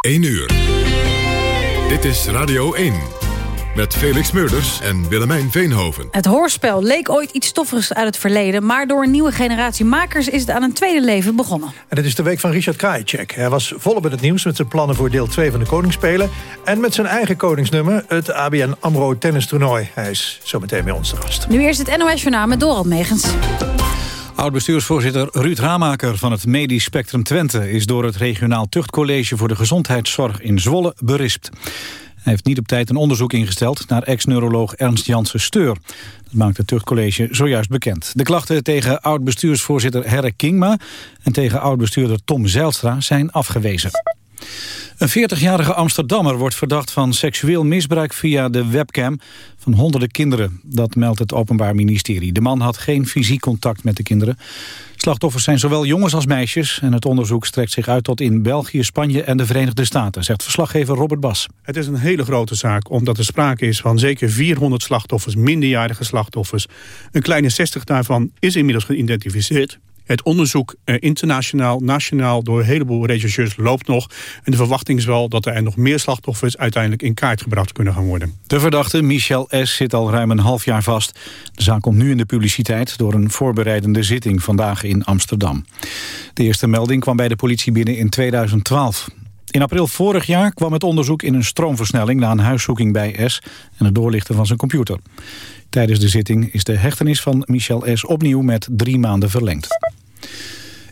1 uur. Dit is Radio 1. Met Felix Meurders en Willemijn Veenhoven. Het hoorspel leek ooit iets stoffigs uit het verleden... maar door een nieuwe generatie makers is het aan een tweede leven begonnen. En het is de week van Richard Krajicek. Hij was volop in het nieuws met zijn plannen voor deel 2 van de Koningsspelen... en met zijn eigen koningsnummer, het ABN AMRO tennistoernooi. Hij is zometeen bij ons te gast. Nu eerst het NOS Journaal met Dorald Megens. Oud-bestuursvoorzitter Ruud Ramaker van het Medisch Spectrum Twente... is door het regionaal tuchtcollege voor de gezondheidszorg in Zwolle berispt. Hij heeft niet op tijd een onderzoek ingesteld naar ex-neuroloog Ernst Janssen Steur. Dat maakt het tuchtcollege zojuist bekend. De klachten tegen oud-bestuursvoorzitter Herre Kingma... en tegen oud-bestuurder Tom Zijlstra zijn afgewezen. Een 40-jarige Amsterdammer wordt verdacht van seksueel misbruik via de webcam van honderden kinderen. Dat meldt het Openbaar Ministerie. De man had geen fysiek contact met de kinderen. Slachtoffers zijn zowel jongens als meisjes en het onderzoek strekt zich uit tot in België, Spanje en de Verenigde Staten, zegt verslaggever Robert Bas. Het is een hele grote zaak omdat er sprake is van zeker 400 slachtoffers, minderjarige slachtoffers. Een kleine 60 daarvan is inmiddels geïdentificeerd. Het onderzoek eh, internationaal, nationaal door een heleboel rechercheurs loopt nog. En de verwachting is wel dat er nog meer slachtoffers uiteindelijk in kaart gebracht kunnen gaan worden. De verdachte Michel S. zit al ruim een half jaar vast. De zaak komt nu in de publiciteit door een voorbereidende zitting vandaag in Amsterdam. De eerste melding kwam bij de politie binnen in 2012. In april vorig jaar kwam het onderzoek in een stroomversnelling... na een huiszoeking bij S. en het doorlichten van zijn computer. Tijdens de zitting is de hechtenis van Michel S. opnieuw met drie maanden verlengd.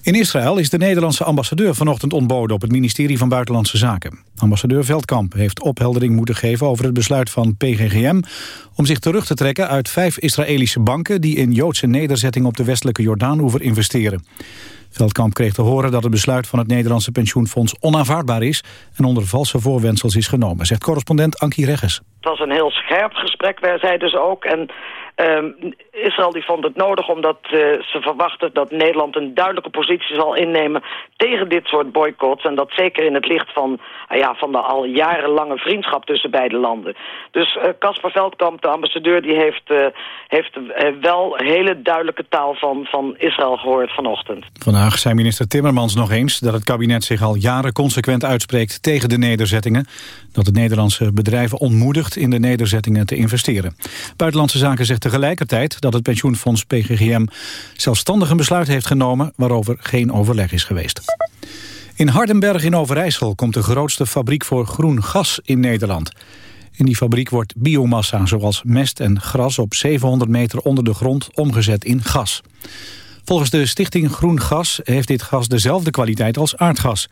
In Israël is de Nederlandse ambassadeur vanochtend ontboden op het ministerie van Buitenlandse Zaken. Ambassadeur Veldkamp heeft opheldering moeten geven over het besluit van PGGM om zich terug te trekken uit vijf Israëlische banken die in Joodse nederzettingen op de westelijke Jordaanoever investeren. Veldkamp kreeg te horen dat het besluit van het Nederlandse pensioenfonds onaanvaardbaar is en onder valse voorwendsels is genomen, zegt correspondent Ankie Regges. Het was een heel scherp gesprek, wij zij dus ook. En Um, Israël die vond het nodig omdat uh, ze verwachten dat Nederland een duidelijke positie zal innemen tegen dit soort boycotts. En dat zeker in het licht van, uh, ja, van de al jarenlange vriendschap tussen beide landen. Dus eh, Casper Veldkamp, de ambassadeur, die heeft, heeft wel hele duidelijke taal van, van Israël gehoord vanochtend. Vandaag zei minister Timmermans nog eens dat het kabinet zich al jaren consequent uitspreekt tegen de nederzettingen. Dat het Nederlandse bedrijven ontmoedigt in de nederzettingen te investeren. Buitenlandse Zaken zegt tegelijkertijd dat het pensioenfonds PGGM zelfstandig een besluit heeft genomen waarover geen overleg is geweest. In Hardenberg in Overijssel komt de grootste fabriek voor groen gas in Nederland. In die fabriek wordt biomassa zoals mest en gras op 700 meter onder de grond omgezet in gas. Volgens de stichting Groen Gas heeft dit gas dezelfde kwaliteit als aardgas.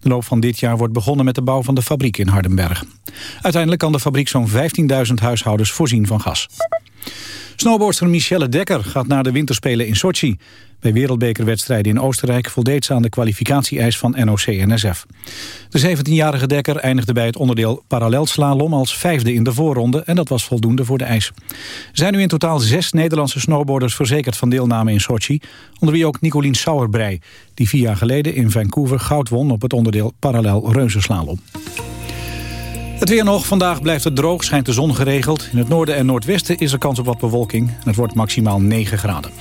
De loop van dit jaar wordt begonnen met de bouw van de fabriek in Hardenberg. Uiteindelijk kan de fabriek zo'n 15.000 huishoudens voorzien van gas. Snowboardster Michelle Dekker gaat naar de winterspelen in Sochi. Bij wereldbekerwedstrijden in Oostenrijk voldeed ze aan de kwalificatie-eis van NOC-NSF. De 17-jarige Dekker eindigde bij het onderdeel parallelslalom als vijfde in de voorronde en dat was voldoende voor de eis. Er zijn nu in totaal zes Nederlandse snowboarders verzekerd van deelname in Sochi, onder wie ook Nicolien Sauerbrei, die vier jaar geleden in Vancouver goud won op het onderdeel parallel reuzenslalom. Het weer nog. Vandaag blijft het droog, schijnt de zon geregeld. In het noorden en noordwesten is er kans op wat bewolking. Het wordt maximaal 9 graden.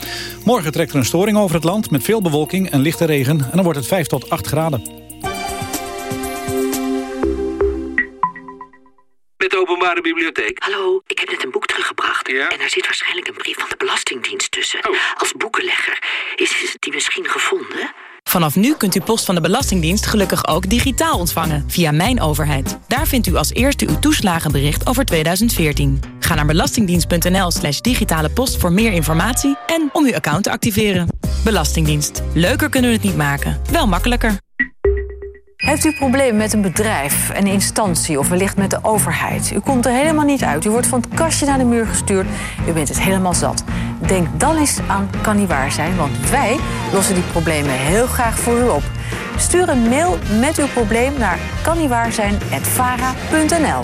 Morgen trekt er een storing over het land met veel bewolking en lichte regen. En dan wordt het 5 tot 8 graden. Met de openbare bibliotheek. Hallo, ik heb net een boek teruggebracht. Ja? En daar zit waarschijnlijk een brief van de Belastingdienst tussen. Oh. Als boekenlegger. Is die misschien gevonden? Vanaf nu kunt u post van de Belastingdienst gelukkig ook digitaal ontvangen via Mijn Overheid. Daar vindt u als eerste uw toeslagenbericht over 2014. Ga naar belastingdienst.nl slash digitale post voor meer informatie en om uw account te activeren. Belastingdienst. Leuker kunnen we het niet maken, wel makkelijker. Heeft u problemen met een bedrijf, een instantie of wellicht met de overheid? U komt er helemaal niet uit. U wordt van het kastje naar de muur gestuurd. U bent het helemaal zat. Denk dan eens aan Kan Zijn, want wij lossen die problemen heel graag voor u op. Stuur een mail met uw probleem naar kanniewaarzijn.vara.nl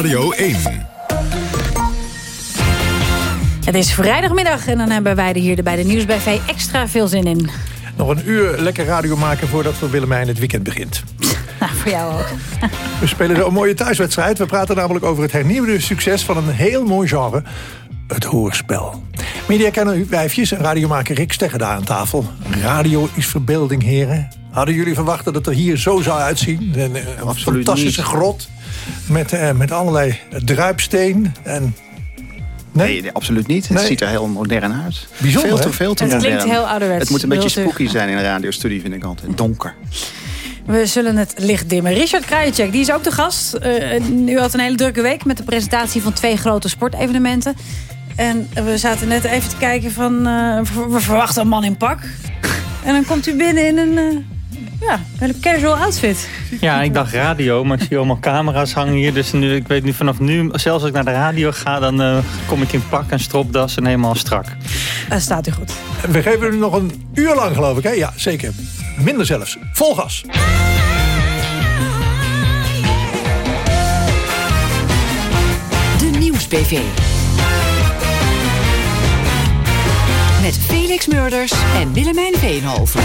Radio 1. Het is vrijdagmiddag en dan hebben wij er hier bij de Nieuwsbv extra veel zin in. Nog een uur lekker radio maken voordat voor Willemijn het weekend begint. Nou, voor jou ook. We spelen zo een mooie thuiswedstrijd. We praten namelijk over het hernieuwde succes van een heel mooi genre. Het hoorspel. Mediakenner u wijfjes en radiomaker Rick Stegger daar aan tafel. Radio is verbeelding, heren. Hadden jullie verwacht dat het er hier zo zou uitzien? Een, een fantastische niet. grot met, eh, met allerlei druipsteen en... Nee, nee, absoluut niet. Het Nee. ziet er heel modern uit. Bijzonder, Veel te veel te Het modern. klinkt heel ouderwets. Het moet een beetje spooky zijn in een radiostudie, vind ik altijd. Donker. We zullen het licht dimmen. Richard Krajicek, die is ook de gast. Eh, u had een hele drukke week met de presentatie van twee grote sportevenementen. En we zaten net even te kijken van... eh, we verwachten een man in pak. En dan komt u binnen in een... eh, ja, hele casual outfit. Ja, ik dacht radio, maar ik zie allemaal camera's hangen hier. Dus nu, ik weet nu vanaf nu, zelfs als ik naar de radio ga... dan eh, kom ik in pak en stropdas en helemaal strak. Daar staat u goed. We geven u nog een uur lang, geloof ik. Hè? Ja, zeker. Minder zelfs. Vol gas. De Nieuwsbv. Met Felix Murders en Willemijn Veenhoven.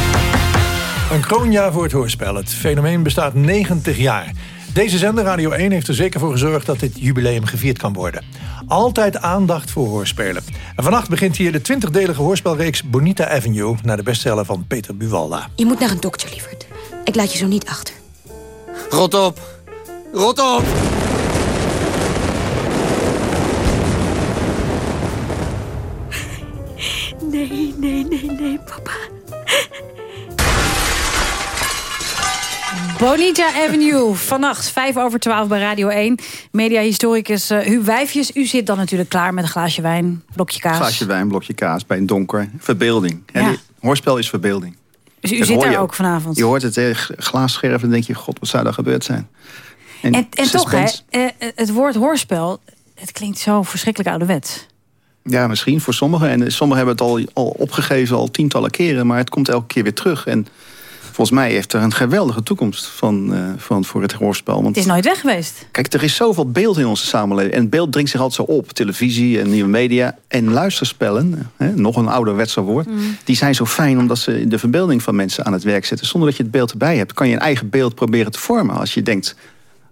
Een kroonjaar voor het hoorspel. Het fenomeen bestaat 90 jaar. Deze zender Radio 1 heeft er zeker voor gezorgd dat dit jubileum gevierd kan worden. Altijd aandacht voor hoorspelen. En vannacht begint hier de 20-delige hoorspelreeks Bonita Avenue... naar de bestseller van Peter Buwalda. Je moet naar een dokter, lieverd. Ik laat je zo niet achter. Rot op! Rot op! Bonita Avenue, vannacht 5 over 12 bij Radio 1. Mediahistoricus uh, Huub Wijfjes. U zit dan natuurlijk klaar met een glaasje wijn, blokje kaas. Glaasje wijn, blokje kaas bij een donker. Verbeelding. En Ja. hoorspel is verbeelding. Dus u Dat zit daar ook vanavond. Je hoort het eh, glaasscherven en denk je, god, wat zou daar gebeurd zijn? En, en toch, hè, suspense. eh, het woord hoorspel, het klinkt zo verschrikkelijk ouderwets. Ja, misschien voor sommigen. En sommigen hebben het al, al opgegeven al tientallen keren. Maar het komt elke keer weer terug. En volgens mij heeft er een geweldige toekomst van, eh, van, voor het hoorspel. Want Het is nooit weg geweest. Kijk, er is zoveel beeld in onze samenleving. En beeld dringt zich altijd zo op. Televisie en nieuwe media. En luisterspellen, hè, nog een ouderwetse woord... Mm. die zijn zo fijn omdat ze de verbeelding van mensen aan het werk zetten. Zonder dat je het beeld erbij hebt. Kan je een eigen beeld proberen te vormen. Als je denkt,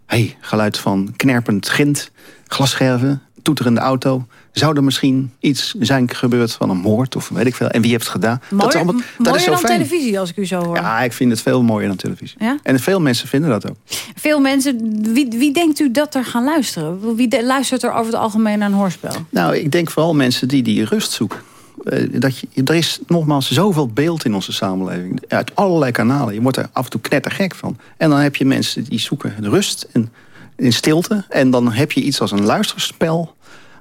hé, hey, geluid van knerpend grind, glasscherven, toeterende auto... zou er misschien iets zijn gebeurd van een moord of weet ik veel. En wie heeft het gedaan? Mooier, is allemaal- mooier is zo dan fijn. televisie, als ik u zo hoor. Ja, ik vind het veel mooier dan televisie. Ja? En veel mensen vinden dat ook. Veel mensen, wie, wie denkt u dat er gaan luisteren? Wie de- luistert er over het algemeen naar een hoorspel? Nou, ik denk vooral mensen die die rust zoeken. Eh, dat je, er is nogmaals zoveel beeld in onze samenleving. Uit allerlei kanalen. Je wordt er af en toe knettergek van. En dan heb je mensen die zoeken rust en, in stilte. En dan heb je iets als een luisterspel...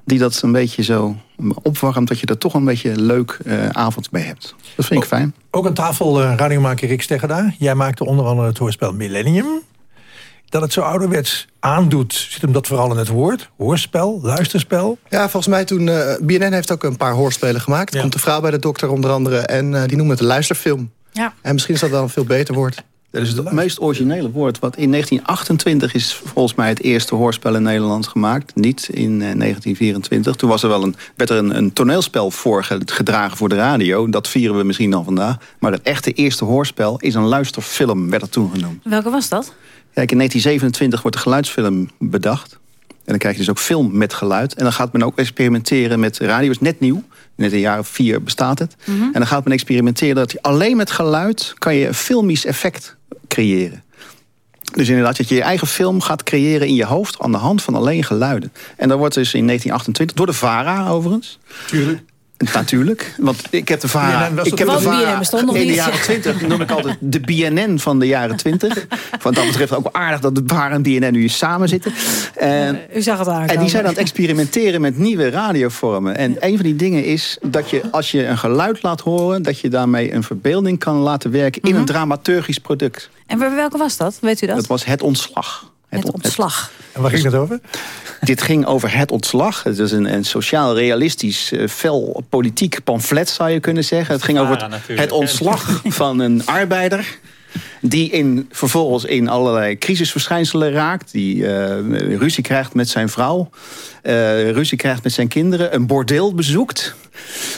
die dat een beetje zo opwarmt... dat je er toch een beetje een leuk eh, avond mee hebt. Dat vind ik fijn. Ook aan tafel eh, radiomaker Rick daar. Jij maakte onder andere het hoorspel Millennium. Dat het zo ouderwets aandoet, zit hem dat vooral in het woord? Hoorspel, luisterspel? Ja, volgens mij toen... eh, BNN heeft ook een paar hoorspelen gemaakt. Komt de vrouw bij de dokter onder andere. En eh, die noemen het een luisterfilm. Ja. En misschien is dat wel een veel beter woord. Dat is het meest originele woord. Wat in 1928 is volgens mij het eerste hoorspel in Nederland gemaakt. Niet in eh, 1924. Toen was er wel een, werd er een, een toneelspel voorgedragen voor de radio. Dat vieren we misschien dan vandaag. Maar het echte eerste hoorspel is een luisterfilm, werd het toen genoemd. Welke was dat? Kijk, in 1927 wordt de geluidsfilm bedacht. En dan krijg je dus ook film met geluid. En dan gaat men ook experimenteren met radio. is net nieuw. Net een jaar of vier bestaat het. Mhm. En dan gaat men experimenteren dat je alleen met geluid... kan je een filmisch effect creëren. Dus inderdaad, dat je je eigen film gaat creëren in je hoofd... aan de hand van alleen geluiden. En dat wordt dus in 1928 door de VARA overigens... Tuurlijk. Natuurlijk, want ik heb de VARA... was Ik het heb de VARA BNN bestond nog in de jaren 20 noem ik altijd de BNN van de jaren 20. Wat dat betreft ook aardig dat de VARA en BNN nu eens samen zitten. En, U zag het aankomen. en die zijn aan het experimenteren met nieuwe radiovormen. En een van die dingen is dat je als je een geluid laat horen... dat je daarmee een verbeelding kan laten werken in een dramaturgisch product. En welke was dat? Weet u dat? Dat was het ontslag. Het on- ontslag. En waar ging het over? Dit ging over het ontslag. Het is een, een sociaal-realistisch, eh, fel politiek pamflet, zou je kunnen zeggen. Het ging over het, ontslag van een arbeider... die in, vervolgens in allerlei crisisverschijnselen raakt... die eh, ruzie krijgt met zijn vrouw... eh, ruzie krijgt met zijn kinderen... een bordeel bezoekt...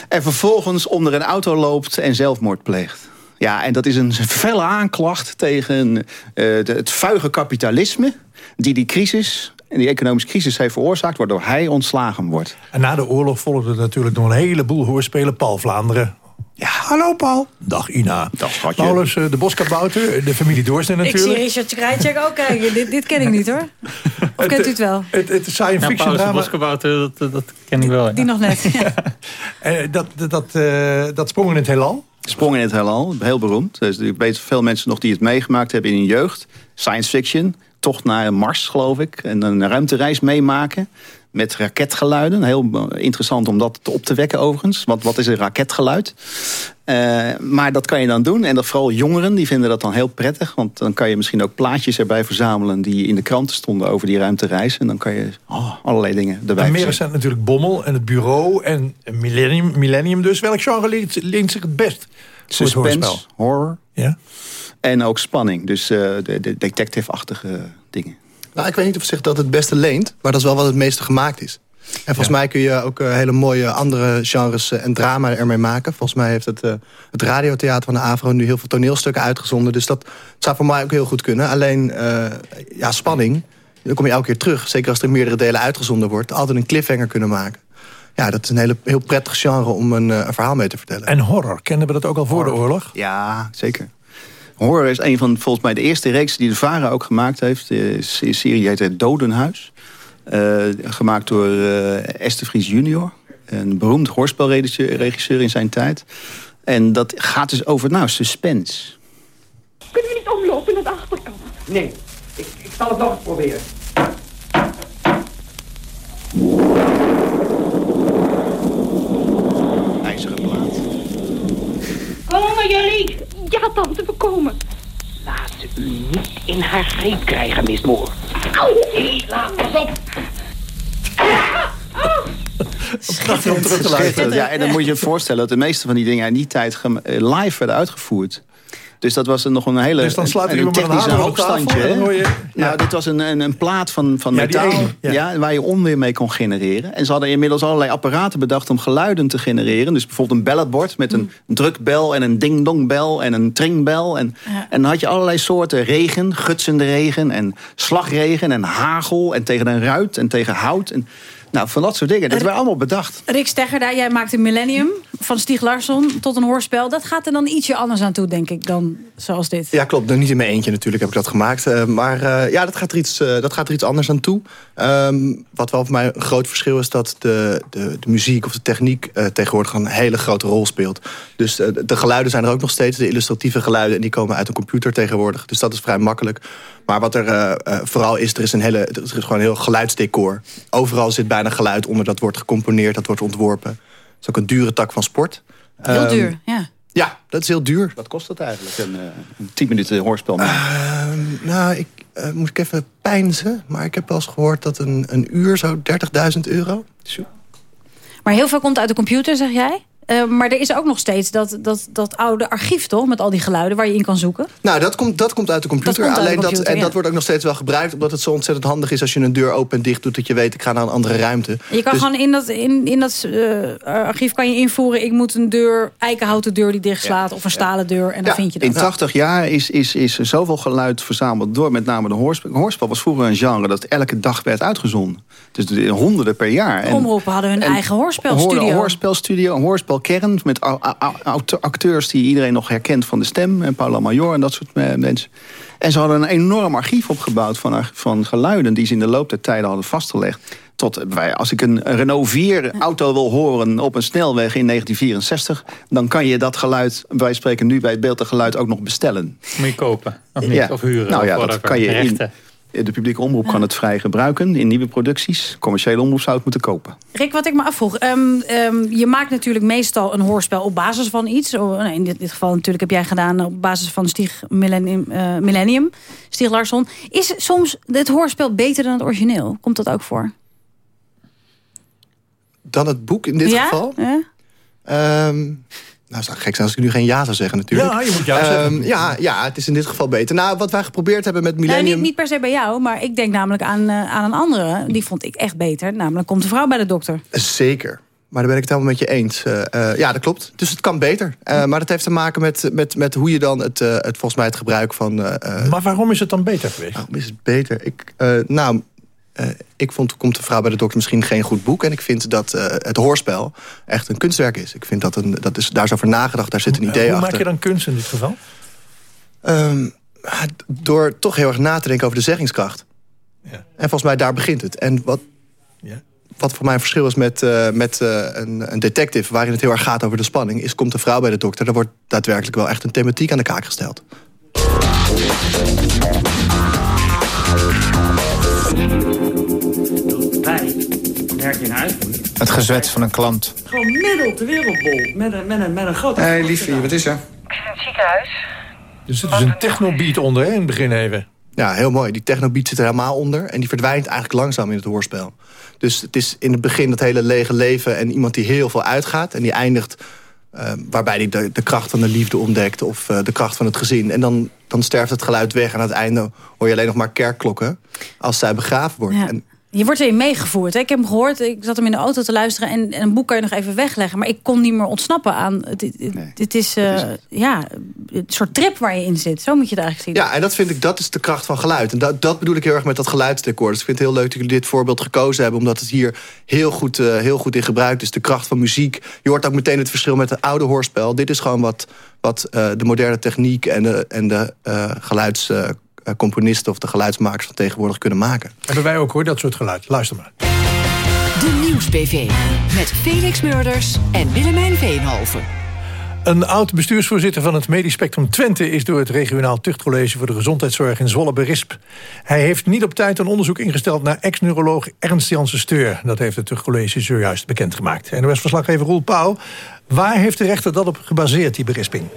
en vervolgens onder een auto loopt en zelfmoord pleegt. Ja, en dat is een felle aanklacht tegen eh, de- het vuige kapitalisme... die die crisis, die economische crisis heeft veroorzaakt... waardoor hij ontslagen wordt. En na de oorlog volgde natuurlijk nog een heleboel hoorspelen. Paul Vlaanderen. Ja, hallo Paul. Dag Ina. Dag schatje. Paulus, eh, de boskabouter, de familie Doorsnee Ik zie natuurlijk. Richard Krajcek ook kijken. Dit, dit ken ik niet hoor. Of kent u het wel? Het, het science Ja, fiction Paulus de. Boskabouter, dat, dat, ken ik wel. ja. Die nog net. Ja. Eh, dat, dat, dat, eh, dat sprong in het heelal. Sprong in het heelal, heel beroemd. Dus ik weet veel mensen nog die het meegemaakt hebben in hun jeugd. Science fiction, tocht naar Mars, geloof ik. En een ruimtereis meemaken met raketgeluiden. Heel interessant om dat op te wekken overigens. Want wat is een raketgeluid? Eh, maar dat kan je dan doen. En dat vooral jongeren die vinden dat dan heel prettig. Want dan kan je misschien ook plaatjes erbij verzamelen... die in de kranten stonden over die ruimtereis. En dan kan je oh, allerlei dingen erbij En meer natuurlijk Bommel en het bureau en Millennium, Millennium dus. Welk genre leent, leent zich het best het Suspense, horror. Ja? En ook spanning. Dus eh, de, de detective-achtige dingen. Nou, ik weet niet of zich dat het beste leent, maar dat is wel wat het meeste gemaakt is. En volgens mij kun je ook eh, hele mooie andere genres eh, en drama ermee maken. Volgens mij heeft het, eh, het radiotheater van de AVRO nu heel veel toneelstukken uitgezonden. Dus dat zou voor mij ook heel goed kunnen. Alleen, ja, spanning, dan kom je elke keer terug. Zeker als er meerdere delen uitgezonden wordt. Altijd een cliffhanger kunnen maken. Ja, dat is een hele, heel prettig genre om een, een verhaal mee te vertellen. En horror, kenden we dat ook al voor de oorlog? Ja, zeker. Horror is een van volgens mij de eerste reeks die de VARA ook gemaakt heeft. De se- serie heet het Dodenhuis. Eh, gemaakt door eh Esther Vries junior. Een beroemd hoorspelregisseur regisseur in zijn tijd. En dat gaat dus over, nou, suspense. Kunnen we niet omlopen naar de achterkant? Nee, ik, ik zal het nog eens proberen. IJzeren plaat. Komen jullie? Ja, tante, we komen. Laat ze u niet in haar greep krijgen, Miss Moore. Au! Laat pas op. Prachtig om terug te luisteren. Ja, en dan moet je je voorstellen dat de meeste van die dingen in die tijd eh, live werden uitgevoerd. Dus dat was een- nog een hele Dus dan slaat een, technische tafel hoogstandje. hoor je- Nou, dit was een, een, een plaat van, van Ja, metaal ene, ja. ja. waar je onweer mee kon genereren. En ze hadden inmiddels allerlei apparaten bedacht om geluiden te genereren. Dus bijvoorbeeld een belletbord met een drukbel en een ding-dongbel en een tringbel. En, en dan had je allerlei soorten regen, gutsende regen en slagregen en hagel. En tegen een ruit en tegen hout. En, nou, van dat soort dingen. Dat werd allemaal bedacht. Rick Steggerda, jij maakt een Millennium van Stieg Larsson tot een hoorspel. Dat gaat er dan ietsje anders aan toe, denk ik, dan zoals dit. Ja, klopt. Nou, niet in mijn eentje natuurlijk heb ik dat gemaakt. Eh, maar eh, ja, dat gaat, er iets, eh, dat gaat er iets anders aan toe. Ehm, wat wel voor mij een groot verschil is... dat de, de, de muziek of de techniek eh, tegenwoordig een hele grote rol speelt. Dus de geluiden zijn er ook nog steeds. De illustratieve geluiden en die komen uit een computer tegenwoordig. Dus dat is vrij makkelijk. Maar wat er eh, eh, vooral is, er is, een hele, er is gewoon een heel geluidsdecor. Overal zit bijna geluid onder. Dat wordt gecomponeerd, dat wordt ontworpen. Dat is ook een dure tak van sport. Heel Ehm, duur, ja. Ja, dat is heel duur. Wat kost dat eigenlijk, een, eh, een 10 minuten hoorspel? Ehm, nou, ik eh, moet ik even pijnzen. Maar ik heb wel eens gehoord dat een, een uur zo 30.000 euro. Maar heel veel komt uit de computer, zeg jij? Eh, maar er is ook nog steeds dat, dat, dat oude archief, toch? Met al die geluiden waar je in kan zoeken. Nou, dat komt, dat komt uit de computer. Dat komt uit de Alleen dat, computer, en ja. dat wordt ook nog steeds wel gebruikt. Omdat het zo ontzettend handig is als je een deur open en dicht doet. Dat je weet, ik ga naar een andere ruimte. Je kan Dus- gewoon in dat, in, in dat eh, archief kan je invoeren... ik moet een deur, eikenhouten deur die dicht slaat... of een stalen deur, en dan vind je dat. In 80 jaar is, is, is er zoveel geluid verzameld door met name de hoorspel. Hoorspel was vroeger een genre dat elke dag werd uitgezonden. Dus de honderden per jaar. De omroepen hadden hun eigen hoorspelstudio. Een hoorspelstudio, een hoorspelkern met au- aute- acteurs die iedereen nog herkent van de stem. En Paula Major en dat soort eh, mensen. En ze hadden een enorm archief opgebouwd van, van geluiden die ze in de loop der tijden hadden vastgelegd. tot wij, als ik een Renault 4 auto wil horen op een snelweg in 1964... dan kan je dat geluid, wij spreken nu bij het beeld en geluid, ook nog bestellen. Moet je kopen, of niet? Ja. Of huren? Nou of ja, dat kan je in. De publieke omroep kan het vrij gebruiken in nieuwe producties. Commerciële omroep zou het moeten kopen. Rick, wat ik me afvroeg. ehm, ehm, je maakt natuurlijk meestal een hoorspel op basis van iets. Oh, nee, in dit, dit geval natuurlijk heb jij gedaan op basis van Stieg Millennium. eh, Millennium Stieg Larsson. Is soms het hoorspel beter dan het origineel? Komt dat ook voor? Dan het boek in dit ja? geval? Ja? Ehm, nou, zou gek zijn als ik nu geen ja zou zeggen natuurlijk. Ja, je moet ja zeggen. Ehm, ja, ja, het is in dit geval beter. Nou, wat wij geprobeerd hebben met Nou, Millennium... niet, niet per se bij jou, maar ik denk namelijk aan, eh, aan een andere. Die vond ik echt beter. Namelijk komt de vrouw bij de dokter. Zeker. Maar daar ben ik het helemaal met je eens. Eh, eh, ja, dat klopt. Dus het kan beter. Eh, maar dat heeft te maken met, met, met hoe je dan het, eh, het, volgens mij het gebruik van... eh, eh, Maar waarom is het dan beter geweest? Waarom is het beter? Ik, eh, nou, eh, ik vond Komt de vrouw bij de dokter misschien geen goed boek. En ik vind dat eh, het hoorspel echt een kunstwerk is. Ik vind dat, een, dat is, daar is over nagedacht, daar zit een idee Hoe achter. maak je dan kunst in dit geval? Ehm, door toch heel erg na te denken over de zeggingskracht. En volgens mij daar begint het. En wat, wat voor mij een verschil is met, eh, met eh, een, een detective... waarin het heel erg gaat over de spanning... is komt de vrouw bij de dokter. Daar wordt daadwerkelijk wel echt een thematiek aan de kaak gesteld. Wij werken in uitvoering. Het gezwets van een klant. Gewoon middel op de wereldbol. Met een, met een, met een grote... Hé, hey, liefie, wat is er? Het ziekenhuis. Dus het is een technobeat onder, hè, in het begin even. Ja, heel mooi. Die technobeat zit er helemaal onder. En die verdwijnt eigenlijk langzaam in het hoorspel. Dus het is in het begin dat hele lege leven... en iemand die heel veel uitgaat. En die eindigt eh, waarbij hij de, de kracht van de liefde ontdekt... of eh, de kracht van het gezin. En dan, dan sterft het geluid weg. En aan het einde hoor je alleen nog maar kerkklokken... als zij begraven wordt. Ja. En Je wordt erin meegevoerd. Hè? Ik heb hem gehoord, ik zat hem in de auto te luisteren... en, en een boek kan je nog even wegleggen. Maar ik kon niet meer ontsnappen aan... Dit, dit is, eh, ja, een soort trip waar je in zit. Zo moet je het eigenlijk zien. Ja, en dat vind ik, dat is de kracht van geluid. En dat, dat bedoel ik heel erg met dat geluidsdecor. Dus ik vind het heel leuk dat jullie dit voorbeeld gekozen hebben... omdat het hier heel goed, eh, heel goed in gebruikt is. De kracht van muziek. Je hoort ook meteen het verschil met het oude hoorspel. Dit is gewoon wat, wat eh, de moderne techniek en de, en de eh, geluidscomponisten... of de geluidsmakers van tegenwoordig kunnen maken. Hebben wij ook hoor, dat soort geluid. Luister maar. De Nieuws-PV. Met Felix Murders en Willemijn Veenhoven. Een oud bestuursvoorzitter van het Medisch Spectrum Twente... is door het regionaal tuchtcollege voor de gezondheidszorg in Zwolle berispt. Hij heeft niet op tijd een onderzoek ingesteld naar ex-neuroloog Ernst Janssen Steur. Dat heeft het tuchtcollege zojuist bekendgemaakt. En was verslaggever Roel Pauw. Waar heeft de rechter dat op gebaseerd, die berisping?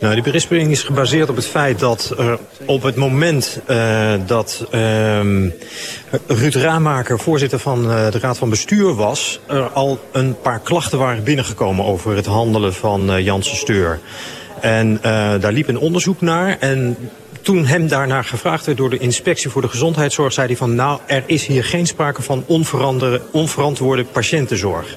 Nou, die berisping is gebaseerd op het feit dat er op het moment uh, dat uh, Ruud Raamaker voorzitter van uh, de Raad van Bestuur was... er al een paar klachten waren binnengekomen over het handelen van uh, Janssen Steur. En daar liep een onderzoek naar en toen hem daarnaar gevraagd werd door de inspectie voor de gezondheidszorg... zei hij van nou, er is hier geen sprake van onverantwoorde patiëntenzorg.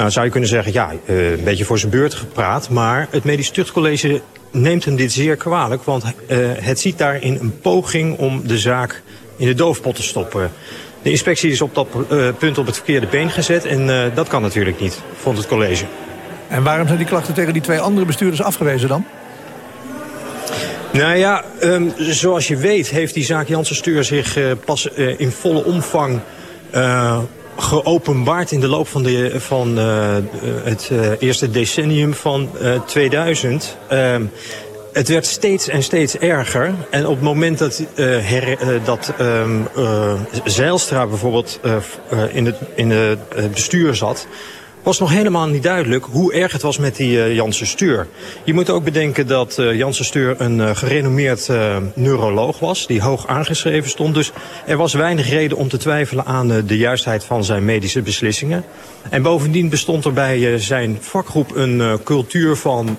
Nou, zou je kunnen zeggen, ja, uh, een beetje voor zijn beurt gepraat. Maar het Medisch Tuchtcollege neemt hem dit zeer kwalijk. Want uh, het ziet daarin een poging om de zaak in de doofpot te stoppen. De inspectie is op dat uh, punt op het verkeerde been gezet. En dat kan natuurlijk niet, vond het college. En waarom zijn die klachten tegen die twee andere bestuurders afgewezen dan? Nou ja, um, zoals je weet heeft die zaak Janssen Stuur zich pas in volle omvang geopenbaard in de loop van, de, van uh, het uh, eerste decennium van uh, 2000. Uh, het werd steeds en steeds erger. En op het moment dat, her, dat um, Zeilstra bijvoorbeeld in het, in het bestuur zat was nog helemaal niet duidelijk hoe erg het was met die uh, Stuur. Je moet ook bedenken dat uh, Stuur een uh, gerenommeerd neuroloog was... die hoog aangeschreven stond. Dus er was weinig reden om te twijfelen aan de juistheid van zijn medische beslissingen. En bovendien bestond er bij zijn vakgroep een cultuur van...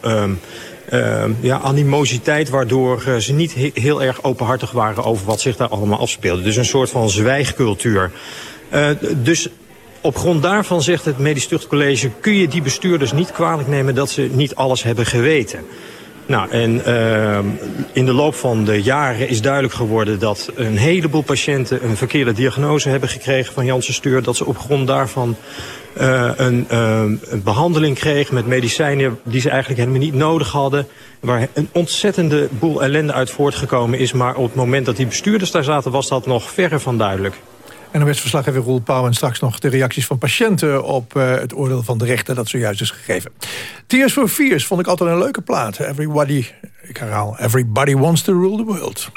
Uh, ja, animositeit, waardoor ze niet he heel erg openhartig waren over wat zich daar allemaal afspeelde. Dus een soort van zwijgcultuur. Dus op grond daarvan zegt het Medisch Tuchtcollege... kun je die bestuurders niet kwalijk nemen dat ze niet alles hebben geweten. Nou, en uh, in de loop van de jaren is duidelijk geworden dat een heleboel patiënten een verkeerde diagnose hebben gekregen van Janssen Stuur. Dat ze op grond daarvan uh, een, uh, een behandeling kregen met medicijnen die ze eigenlijk helemaal niet nodig hadden. Waar een ontzettende boel ellende uit voortgekomen is. Maar op het moment dat die bestuurders daar zaten was dat nog verre van duidelijk. NOS-verslaggever Roel Pauw en straks nog de reacties van patiënten... op uh, het oordeel van de rechter dat zojuist is gegeven. Tears for Fears vond ik altijd een leuke plaat. Everybody, ik herhaal, everybody wants to rule the world.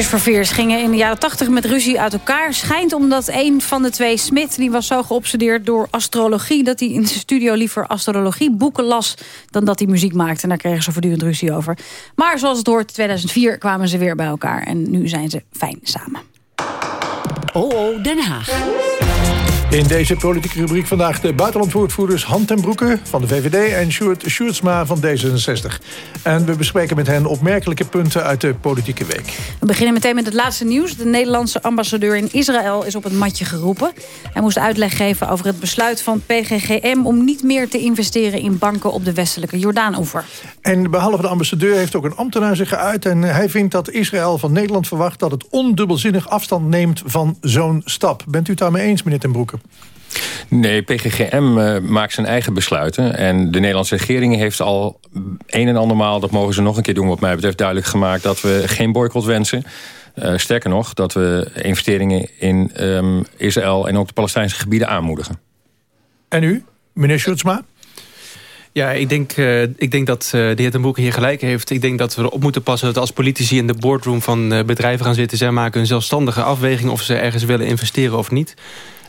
Fears gingen in de jaren 80 met ruzie uit elkaar. Schijnt omdat een van de twee, Smit, die was zo geobsedeerd door astrologie... dat hij in de studio liever astrologieboeken las... dan dat hij muziek maakte. En daar kregen ze voortdurend ruzie over. Maar zoals het hoort, 2004 kwamen ze weer bij elkaar. En nu zijn ze fijn samen. Oh, oh Den Haag. In deze politieke rubriek vandaag de buitenlandwoordvoerders Han ten Broeke van de VVD en Sjoerd Sjoerdsma van D66. En we bespreken met hen opmerkelijke punten uit de politieke week. We beginnen meteen met het laatste nieuws. De Nederlandse ambassadeur in Israël is op het matje geroepen. Hij moest uitleg geven over het besluit van PGGM om niet meer te investeren in banken op de westelijke Jordaanoever. En behalve de ambassadeur heeft ook een ambtenaar zich geuit en hij vindt dat Israël van Nederland verwacht dat het ondubbelzinnig afstand neemt van zo'n stap. Bent u het daarmee eens, meneer ten Broeke? Nee, PGGM uh, maakt zijn eigen besluiten. En de Nederlandse regering heeft al een en andermaal... dat mogen ze nog een keer doen wat mij betreft duidelijk gemaakt... dat we geen boycott wensen. Uh, sterker nog, dat we investeringen in um, Israël... en ook de Palestijnse gebieden aanmoedigen. En u, meneer Schutzma? Ja, ik denk, uh, ik denk dat uh, de heer Ten Broeke hier gelijk heeft. Ik denk dat we erop moeten passen dat als politici in de boardroom van uh, bedrijven gaan zitten... zij maken een zelfstandige afweging of ze ergens willen investeren of niet.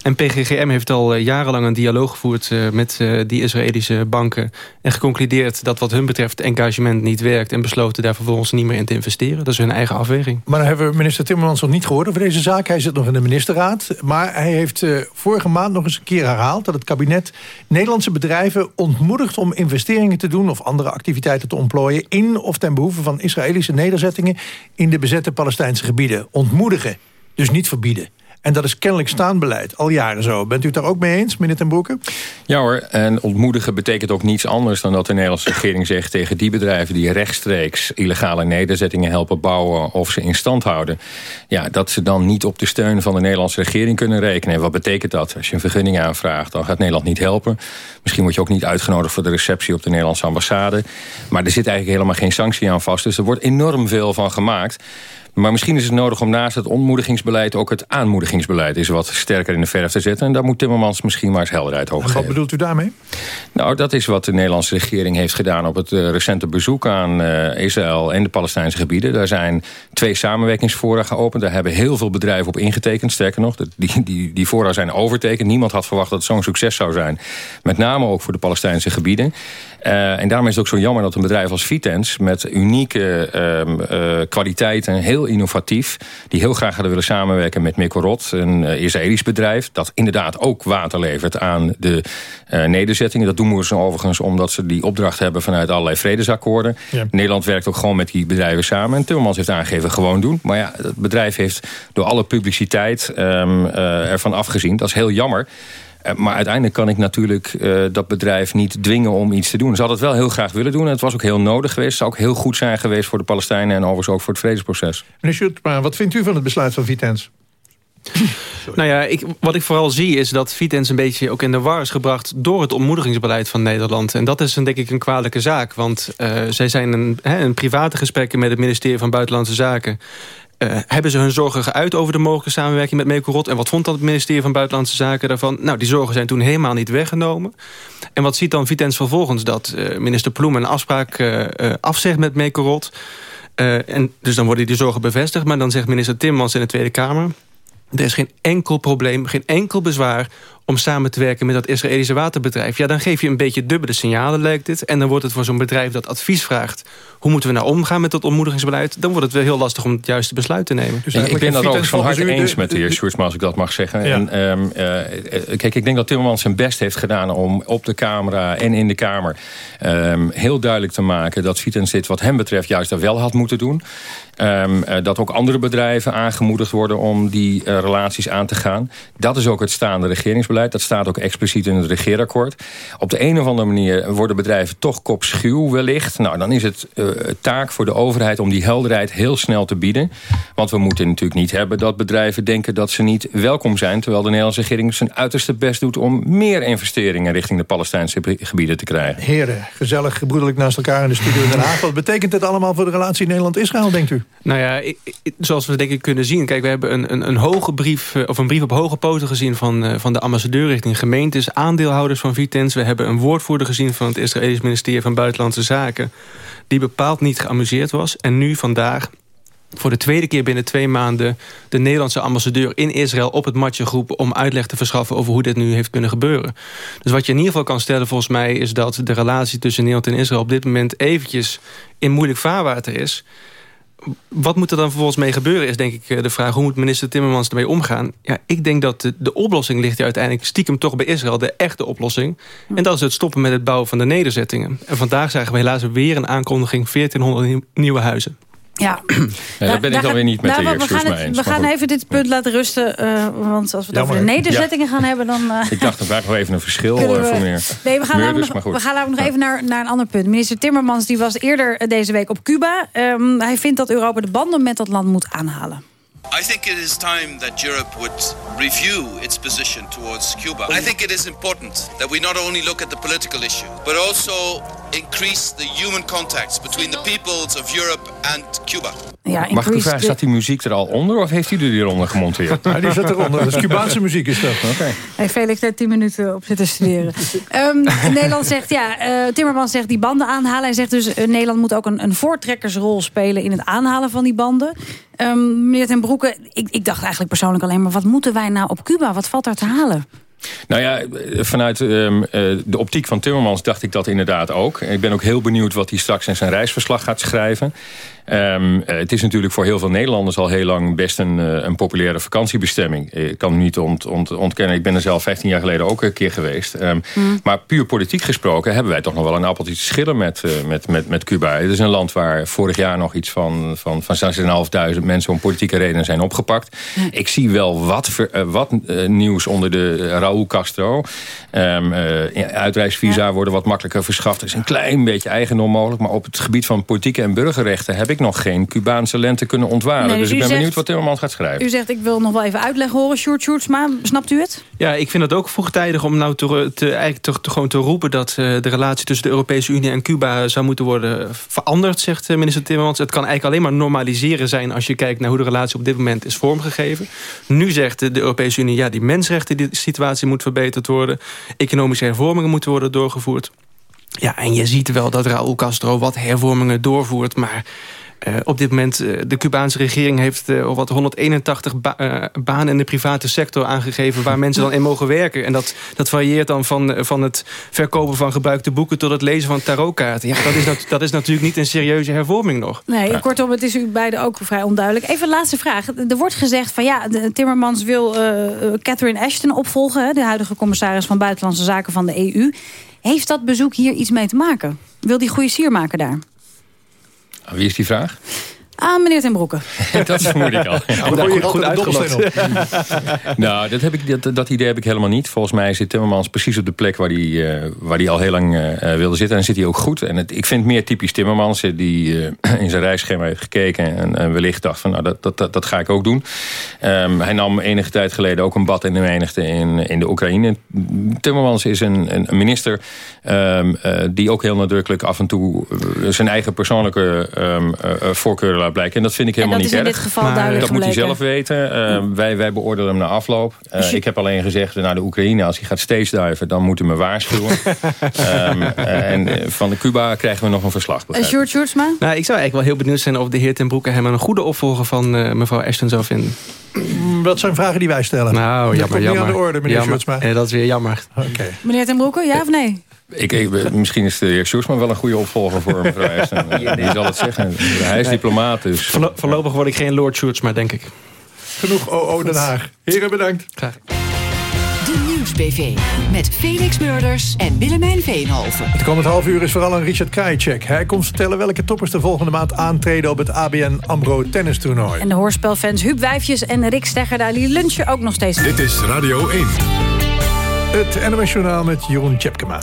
En PGGM heeft al eh, jarenlang een dialoog gevoerd eh, met eh, die Israëlische banken. En geconcludeerd dat wat hun betreft engagement niet werkt. En besloten daar vervolgens niet meer in te investeren. Dat is hun eigen afweging. Maar dan hebben we minister Timmermans nog niet gehoord over deze zaak. Hij zit nog in de ministerraad. Maar hij heeft vorige maand nog eens een keer herhaald... dat het kabinet Nederlandse bedrijven ontmoedigt om investeringen te doen... of andere activiteiten te ontplooien in of ten behoeve van Israëlische nederzettingen... in de bezette Palestijnse gebieden. Ontmoedigen, dus niet verbieden. En dat is kennelijk staanbeleid, al jaren zo. Bent u het daar ook mee eens, meneer Ten Broeke? Ja hoor, en ontmoedigen betekent ook niets anders... dan dat de Nederlandse regering zegt tegen die bedrijven... die rechtstreeks illegale nederzettingen helpen bouwen... of ze in stand houden... Ja, dat ze dan niet op de steun van de Nederlandse regering kunnen rekenen. En wat betekent dat? Als je een vergunning aanvraagt, dan gaat Nederland niet helpen. Misschien word je ook niet uitgenodigd voor de receptie... op de Nederlandse ambassade. Maar er zit eigenlijk helemaal geen sanctie aan vast. Dus er wordt enorm veel van gemaakt... Maar misschien is het nodig om naast het ontmoedigingsbeleid... ook het aanmoedigingsbeleid is wat sterker in de verf te zetten. En daar moet Timmermans misschien maar eens helderheid over geven. Wat bedoelt u daarmee? Nou, dat is wat de Nederlandse regering heeft gedaan... op het uh, recente bezoek aan uh, Israël en de Palestijnse gebieden. Daar zijn twee samenwerkingsfora geopend. Daar hebben heel veel bedrijven op ingetekend. Sterker nog, die, die, die fora zijn overtekend. Niemand had verwacht dat het zo'n succes zou zijn. Met name ook voor de Palestijnse gebieden. Uh, en daarom is het ook zo jammer dat een bedrijf als Vitens... met unieke uh, kwaliteiten, heel innovatief... die heel graag hadden willen samenwerken met Mekorot... een uh, Israëlisch bedrijf dat inderdaad ook water levert aan de nederzettingen. Dat doen we ze overigens omdat ze die opdracht hebben... vanuit allerlei vredesakkoorden. Ja. Nederland werkt ook gewoon met die bedrijven samen. En Timmermans heeft aangegeven gewoon doen. Maar ja, het bedrijf heeft door alle publiciteit um, ervan afgezien. Dat is heel jammer. Eh, maar uiteindelijk kan ik natuurlijk uh, dat bedrijf niet dwingen om iets te doen. Ze hadden het wel heel graag willen doen. En het was ook heel nodig geweest. Het zou ook heel goed zijn geweest voor de Palestijnen... en overigens ook voor het vredesproces. Meneer Schutma, wat vindt u van het besluit van Vitens? Nou ja, ik, wat ik vooral zie is dat Vitens een beetje ook in de war is gebracht... door het ontmoedigingsbeleid van Nederland. En dat is een, denk ik een kwalijke zaak. Want uh, zij zijn een, een private gesprekken met het ministerie van Buitenlandse Zaken... Uh, hebben ze hun zorgen geuit over de mogelijke samenwerking met Mekorot? En wat vond dan het ministerie van Buitenlandse Zaken daarvan? Nou, die zorgen zijn toen helemaal niet weggenomen. En wat ziet dan Vitens vervolgens? Dat uh, minister Ploem een afspraak uh, afzegt met Mekorot. en dus dan worden die zorgen bevestigd. Maar dan zegt minister Timmans in de Tweede Kamer... er is geen enkel probleem, geen enkel bezwaar om samen te werken met dat Israëlische waterbedrijf. Ja, dan geef je een beetje dubbele signalen, lijkt dit. En dan wordt het voor zo'n bedrijf dat advies vraagt... hoe moeten we nou omgaan met dat ontmoedigingsbeleid... dan wordt het wel heel lastig om het juiste besluit te nemen. Dus ik ben dat ook van harte eens met de heer Sjoerdsma, als ik dat mag zeggen. Ja. En, um, uh, kijk, ik denk dat Timmermans zijn best heeft gedaan... om op de camera en in de Kamer um, heel duidelijk te maken... dat Vitens dit wat hem betreft juist dat wel had moeten doen. Um, uh, dat ook andere bedrijven aangemoedigd worden om die uh, relaties aan te gaan. Dat is ook het staande regeringsbeleid. Dat staat ook expliciet in het regeerakkoord. Op de een of andere manier worden bedrijven toch kopschuw wellicht. Nou, dan is het uh, taak voor de overheid om die helderheid heel snel te bieden. Want we moeten natuurlijk niet hebben dat bedrijven denken dat ze niet welkom zijn. Terwijl de Nederlandse regering zijn uiterste best doet om meer investeringen richting de Palestijnse gebieden te krijgen. Heren, gezellig, gebroederlijk naast elkaar in de studio in Den Haag. Wat betekent dit allemaal voor de relatie Nederland-Israël, denkt u? Nou ja, ik, zoals we denk ik kunnen zien. Kijk, we hebben een, een, een hoge brief, of een brief op hoge poten gezien van, uh, van de richting gemeentes, aandeelhouders van Vitens. We hebben een woordvoerder gezien van het Israëlisch ministerie van Buitenlandse Zaken. Die bepaald niet geamuseerd was. En nu vandaag voor de tweede keer binnen twee maanden... de Nederlandse ambassadeur in Israël op het matje groepen... om uitleg te verschaffen over hoe dit nu heeft kunnen gebeuren. Dus wat je in ieder geval kan stellen volgens mij... is dat de relatie tussen Nederland en Israël op dit moment... eventjes in moeilijk vaarwater is wat moet er dan vervolgens mee gebeuren is denk ik de vraag... hoe moet minister Timmermans ermee omgaan? Ja, ik denk dat de, de oplossing ligt hier uiteindelijk stiekem toch bij Israël. De echte oplossing. En dat is het stoppen met het bouwen van de nederzettingen. En vandaag zagen we helaas weer een aankondiging... 1400 nieuwe huizen. Ja, dat ben ik dan weer niet met nou, de heer we gaan, eens. We gaan even dit punt laten rusten. Uh, want als we het over de nederzettingen ja. gaan hebben... dan. Uh, ik dacht, dan vraag nog even een verschil we, uh, voor meer. Nee, we gaan namelijk nog, we gaan nog even naar, naar een ander punt. Minister Timmermans die was eerder deze week op Cuba. Um, hij vindt dat Europa de banden met dat land moet aanhalen. I think it is time that Europe would review its position towards Cuba. I think it is important that we not only look at the political issue, but also increase the human contacts between the peoples of Europe and Cuba. Ja, Mag ik u vragen, staat die muziek er al onder of heeft u er hieronder gemonteerd? Ja, die zit eronder. Dat is Cubaanse muziek is dat. Oké. Hey, Felix daar tien minuten op zitten studeren. Ehm, Nederland zegt, ja, eh Timmermans zegt die banden aanhalen. Hij zegt dus, eh, Nederland moet ook een, een voortrekkersrol spelen... in het aanhalen van die banden. Ehm, meneer ten Broeke, ik, ik dacht eigenlijk persoonlijk alleen maar... wat moeten wij nou op Cuba? Wat valt daar te halen? Nou ja, vanuit ehm, eh, de optiek van Timmermans dacht ik dat inderdaad ook. Ik ben ook heel benieuwd wat hij straks in zijn reisverslag gaat schrijven. Ehm, eh, het is natuurlijk voor heel veel Nederlanders al heel lang best een, eh, een populaire vakantiebestemming. Ik kan niet ont, ont, ontkennen, ik ben er zelf 15 jaar geleden ook een keer geweest. Ehm, Maar puur politiek gesproken hebben wij toch nog wel een appeltje te schillen met, eh, met, met, met Cuba. Het is een land waar vorig jaar nog iets van, van, van 6.500 mensen om politieke redenen zijn opgepakt. Ik zie wel wat, ver- eh, wat eh, nieuws onder de eh, Raúl Castro. Ehm, eh, uitreisvisa worden wat makkelijker verschaft. Er is een klein beetje eigendom mogelijk. Maar op het gebied van politieke en burgerrechten... heb ik nog geen Cubaanse lente kunnen ontwaren. Nee, dus dus ik ben zegt- benieuwd wat Timmermans gaat schrijven. U zegt, ik wil nog wel even uitleg horen, Sjoerd Sjoerdsma. Snapt u het? Ja, ik vind het ook vroegtijdig om nou te, te, eigenlijk te, te- gewoon te roepen... dat eh, de relatie tussen de Europese Unie en Cuba zou moeten worden veranderd, zegt eh, minister Timmermans. Het kan eigenlijk alleen maar normaliseren zijn als je kijkt naar hoe de relatie op dit moment is vormgegeven. Nu zegt de, de Europese Unie, ja, die mensenrechten die situatie moet verbeterd worden. Economische hervormingen moeten worden doorgevoerd. Ja, en je ziet wel dat Raúl Castro wat hervormingen doorvoert, maar... eh, op dit moment, eh, de Cubaanse regering heeft eh, al wat 181 ba- eh, banen in de private sector aangegeven... waar mensen dan in mogen werken. En dat, dat varieert dan van, van het verkopen van gebruikte boeken... tot het lezen van tarotkaarten. Ja, dat is, nat- dat is natuurlijk niet een serieuze hervorming nog. Nee, kortom, het is u beiden ook vrij onduidelijk. Even een laatste vraag. Er wordt gezegd van ja, de, Timmermans wil Catherine Ashton opvolgen... de huidige commissaris van Buitenlandse Zaken van de EU. Heeft dat bezoek hier iets mee te maken? Wil die goede sier maken daar? Wie is die vraag? Ah, meneer ten Broeke. dat vermoed ik al. Dan word je goed uitgelokt. nou, dat, heb ik, dat, dat idee heb ik helemaal niet. Volgens mij zit Timmermans precies op de plek waar hij, eh, waar hij al heel lang eh, wilde zitten. En zit hij ook goed. En het, ik vind het meer typisch Timmermans, eh, die eh, in zijn reisschema heeft gekeken. En, en wellicht dacht van, nou, dat, dat, dat, dat ga ik ook doen. Ehm, hij nam enige tijd geleden ook een bad in de menigte in, in de Oekraïne. Timmermans is een, een minister ehm, eh, die ook heel nadrukkelijk af en toe eh, zijn eigen persoonlijke ehm, eh, eh, voorkeuren blijken. En dat vind ik helemaal dat niet is in erg. dit geval duidelijk dat moet hij zelf weten. Eh, wij, wij beoordelen hem na afloop. Eh, Dus je- ik heb alleen gezegd naar de Oekraïne, als hij gaat stageduiven, dan moet hij me waarschuwen. Ehm, eh, en eh, van de Cuba krijgen we nog een verslag. Uh. Sjoerd Sjoerdsma? Nou, ik zou eigenlijk wel heel benieuwd zijn of de heer ten Broeke... hem een goede opvolger van eh, mevrouw Ashton zou vinden. Dat zijn vragen die wij stellen. Nou, Dat jammer, komt niet jammer. aan de orde, meneer Jammer. Schutsma. Eh, dat is weer jammer. Oké. Meneer ten Broeke, ja of nee? Ik, ik- misschien is de heer Sjoerdsma wel een goede opvolger voor mevrouw Ashton. Eh, Die zal het zeggen. Hij is diplomaat, dus... Voorlo- voorlopig word ik geen Lord maar denk ik. Genoeg OO Den Haag. Heren, bedankt. Graag. De Nieuws-PV. Met Felix Murders en Willemijn Veenhoven. Het komend half uur is vooral een Richard Krajicek. Hij komt vertellen welke toppers de volgende maand aantreden... op het ABN AMRO tennistoernooi. En de hoorspelfans Huub Wijfjes en Rick Stegger... daar die lunchen ook nog steeds. Dit is Radio 1. Het NOS Journaal met Jeroen Tjepkema.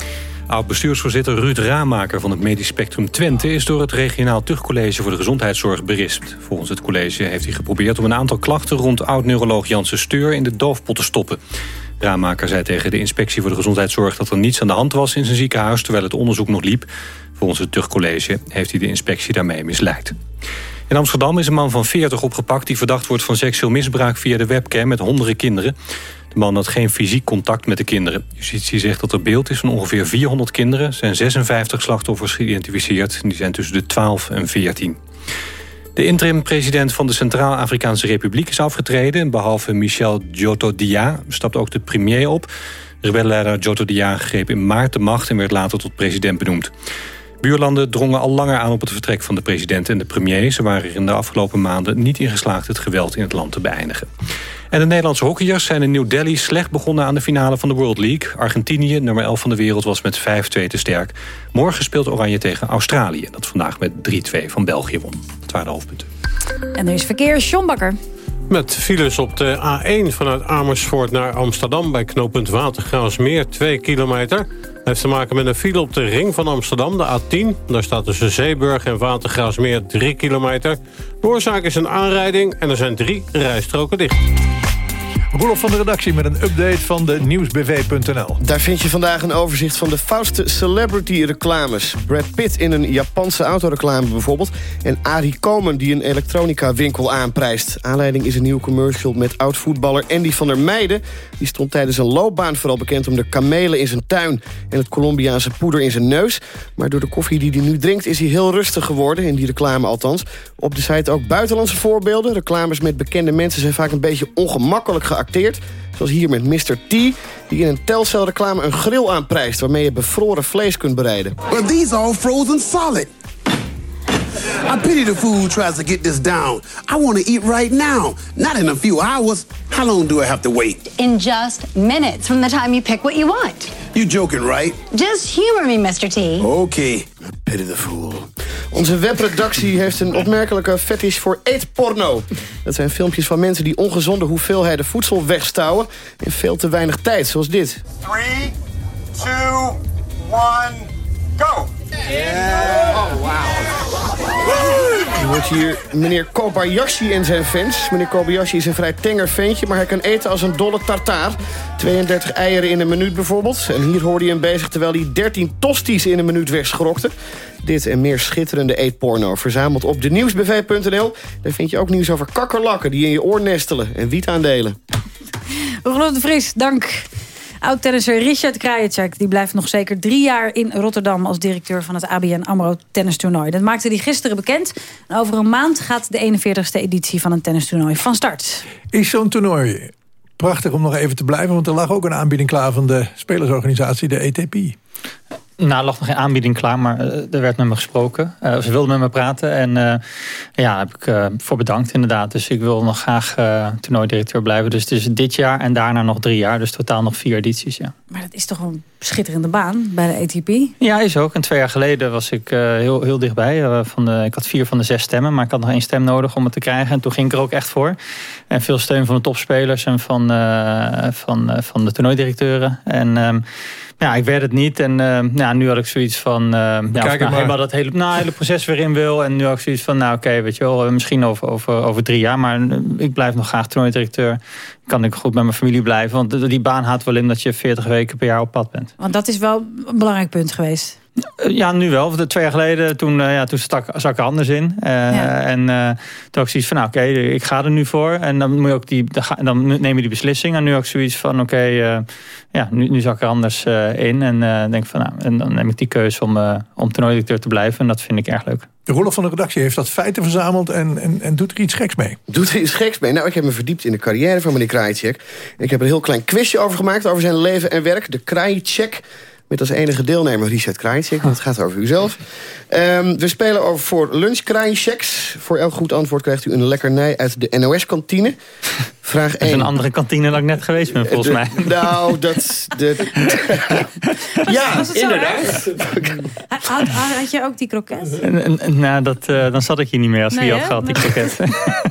Oud-bestuursvoorzitter Ruud Raamaker van het Medisch Spectrum Twente... is door het regionaal tuchtcollege voor de gezondheidszorg berispt. Volgens het college heeft hij geprobeerd om een aantal klachten... rond oud-neuroloog Janssen Steur in de doofpot te stoppen. Raamaker zei tegen de inspectie voor de gezondheidszorg... dat er niets aan de hand was in zijn ziekenhuis terwijl het onderzoek nog liep. Volgens het tuchtcollege heeft hij de inspectie daarmee misleid. In Amsterdam is een man van 40 opgepakt... die verdacht wordt van seksueel misbruik via de webcam met honderden kinderen. De man had geen fysiek contact met de kinderen. Justitie zegt dat er beeld is van ongeveer 400 kinderen. Er zijn 56 slachtoffers geïdentificeerd. Die zijn tussen de 12 en 14. De interim-president van de Centraal-Afrikaanse Republiek is afgetreden. Behalve Michel Djoto-Dia stapt ook de premier op. Rebellenleider Djoto-Dia greep in maart de macht... en werd later tot president benoemd. Buurlanden drongen al langer aan op het vertrek van de president en de premier. Ze waren er in de afgelopen maanden niet in geslaagd het geweld in het land te beëindigen. En de Nederlandse hockeyers zijn in New Delhi slecht begonnen aan de finale van de World League. Argentinië, nummer 11 van de wereld, was met 5-2 te sterk. Morgen speelt Oranje tegen Australië, dat vandaag met 3-2 van België won. Dat waren de hoofdpunten. En er is verkeer, John Bakker. Met files op de A1 vanuit Amersfoort naar Amsterdam... bij knooppunt Watergraafsmeer, 2 kilometer. Heeft te maken met een file op de ring van Amsterdam, de A10. Daar staat tussen Zeeburg en Watergraafsmeer 3 kilometer. De oorzaak is een aanrijding en er zijn drie rijstroken dicht. Roelof van de redactie met een update van de nieuwsbv.nl. Daar vind je vandaag een overzicht van de foutste celebrity-reclames. Brad Pitt in een Japanse autoreclame bijvoorbeeld. En Arie Komen die een elektronica-winkel aanprijst. Aanleiding is een nieuw commercial met oud-voetballer Andy van der Meijden. Die stond tijdens een loopbaan vooral bekend om de kamelen in zijn tuin... en het Colombiaanse poeder in zijn neus. Maar door de koffie die hij nu drinkt is hij heel rustig geworden, in die reclame althans. Op de site ook buitenlandse voorbeelden. Reclames met bekende mensen zijn vaak een beetje ongemakkelijk geacteerd. Zoals hier met Mr. T, die in een Telcel-reclame een grill aanprijst... waarmee je bevroren vlees kunt bereiden. But these are frozen solid. I pity the fool who tries to get this down. I want to eat right now, not in a few hours. How long do I have to wait? In just minutes from the time you pick what you want. You joking, right? Just humor me, Mr. T. Okay. Pity the fool. Onze webredactie heeft een opmerkelijke fetish voor eetporno. Dat zijn filmpjes van mensen die ongezonde hoeveelheden voedsel wegstouwen... in veel te weinig tijd, zoals dit. 3, 2, 1, go! Oh, Je hoort hier meneer Kobayashi en zijn fans. Meneer Kobayashi is een vrij tenger ventje... maar hij kan eten als een dolle tartaar. 32 eieren in een minuut bijvoorbeeld. En hier hoorde je hem bezig terwijl hij 13 tosties in een minuut wegschrokte. Dit en meer schitterende eetporno verzameld op de nieuwsbv.nl. Daar vind je ook nieuws over kakkerlakken die in je oor nestelen en wietaandelen. De Vries, dank. Oud-tennisser Richard Krajicek die blijft nog zeker drie jaar in Rotterdam... als directeur van het ABN AMRO tennistoernooi. Dat maakte hij gisteren bekend. En over een maand gaat de 41ste editie van een tennistoernooi van start. Is zo'n toernooi prachtig om nog even te blijven... want er lag ook een aanbieding klaar van de spelersorganisatie, de ETP. Nou, lag nog geen aanbieding klaar, maar eh, er werd met me gesproken. Uh, ze wilden met me praten en uh, ja, heb ik uh, voor bedankt inderdaad. Dus ik wil nog graag toernooidirecteur blijven. Dus het is dit jaar en daarna nog drie jaar. Dus totaal nog vier edities, ja. Maar dat is toch een schitterende baan bij de ATP? Ja, is ook. En twee jaar geleden was ik heel, heel dichtbij. van de, ik had vier van de zes stemmen, maar ik had nog één stem nodig om het te krijgen. En toen ging ik er ook echt voor. En veel steun van de topspelers en van, van, van de toernooidirecteuren. En... Um, ja, ik werd het niet. En uh, ja, nu had ik zoiets van... Uh, ja, Kijk nou, helemaal dat hele, nou, hele proces weer in wil. En nu had ik zoiets van, nou oké, okay, weet je wel... misschien over, over, over drie jaar. Maar ik blijf nog graag toernooidirecteur. Kan ik goed met mijn familie blijven. Want die baan houdt wel in dat je 40 weken per jaar op pad bent. Want dat is wel een belangrijk punt geweest. Ja, nu wel. Twee jaar geleden, toen, uh, ja, toen stak, zak er anders in. Uh, ja. En uh, toen had ik zoiets van, nou oké, okay, ik ga er nu voor. En dan, moet je ook die, dan neem je die beslissing. En nu had ik zoiets van, oké, okay, ja, nu, nu zak ik er anders in. En denk van, nou, en dan neem ik die keuze om, om toernooidirecteur te blijven. En dat vind ik erg leuk. De Rolof van de redactie heeft dat feiten verzameld en, en, en doet er iets geks mee. Doet er iets geks mee? Nou, ik heb me verdiept in de carrière van meneer Krajicek. Ik heb er een heel klein quizje over gemaakt, over zijn leven en werk. De Krajicek met als enige deelnemer Richard Krajicek. Dat gaat over uzelf. Um, we spelen over voor lunch Krajiceks. Voor elk goed antwoord krijgt u een lekkernij uit de NOS-kantine. Vraag 1. Dat is een andere kantine dan ik net geweest ben, volgens de, mij. Nou, dat... De, ja, was het inderdaad. Had, had, je ook die kroket? Nou, dat, uh, dan zat ik hier niet meer als nee, die had gehad, die kroket.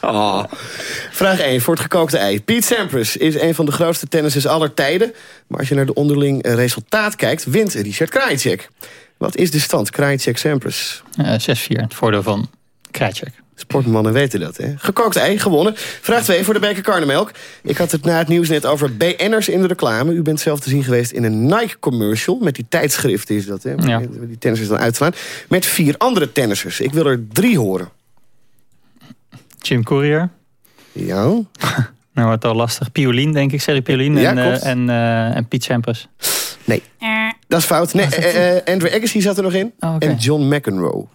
Oh. Vraag 1 voor het gekookte ei. Pete Sampras is een van de grootste tennissers aller tijden. Maar als je naar de onderling resultaat kijkt, wint Richard Krajicek. Wat is de stand Krajicek-Sampras? Uh, 6-4, het voordeel van Krajicek. Sportmannen weten dat, hè? Gekookt ei, gewonnen. Vraag 2 voor de beker karnemelk. Ik had het na het nieuws net over BN'ers in de reclame. U bent zelf te zien geweest in een Nike-commercial. Met die tijdschriften is dat, hè? Ja. Die tennissers dan uitslaan. Met vier andere tennissers. Ik wil er drie horen. Jim Courier. Ja. nou, wordt al lastig. Piolien, denk ik. Serie Piolien. Ja, en, uh, en, uh, en Piet Sampras. Nee, dat is fout. Nee, uh, Andrew Agassi zat er nog in. Oh, okay. En John McEnroe.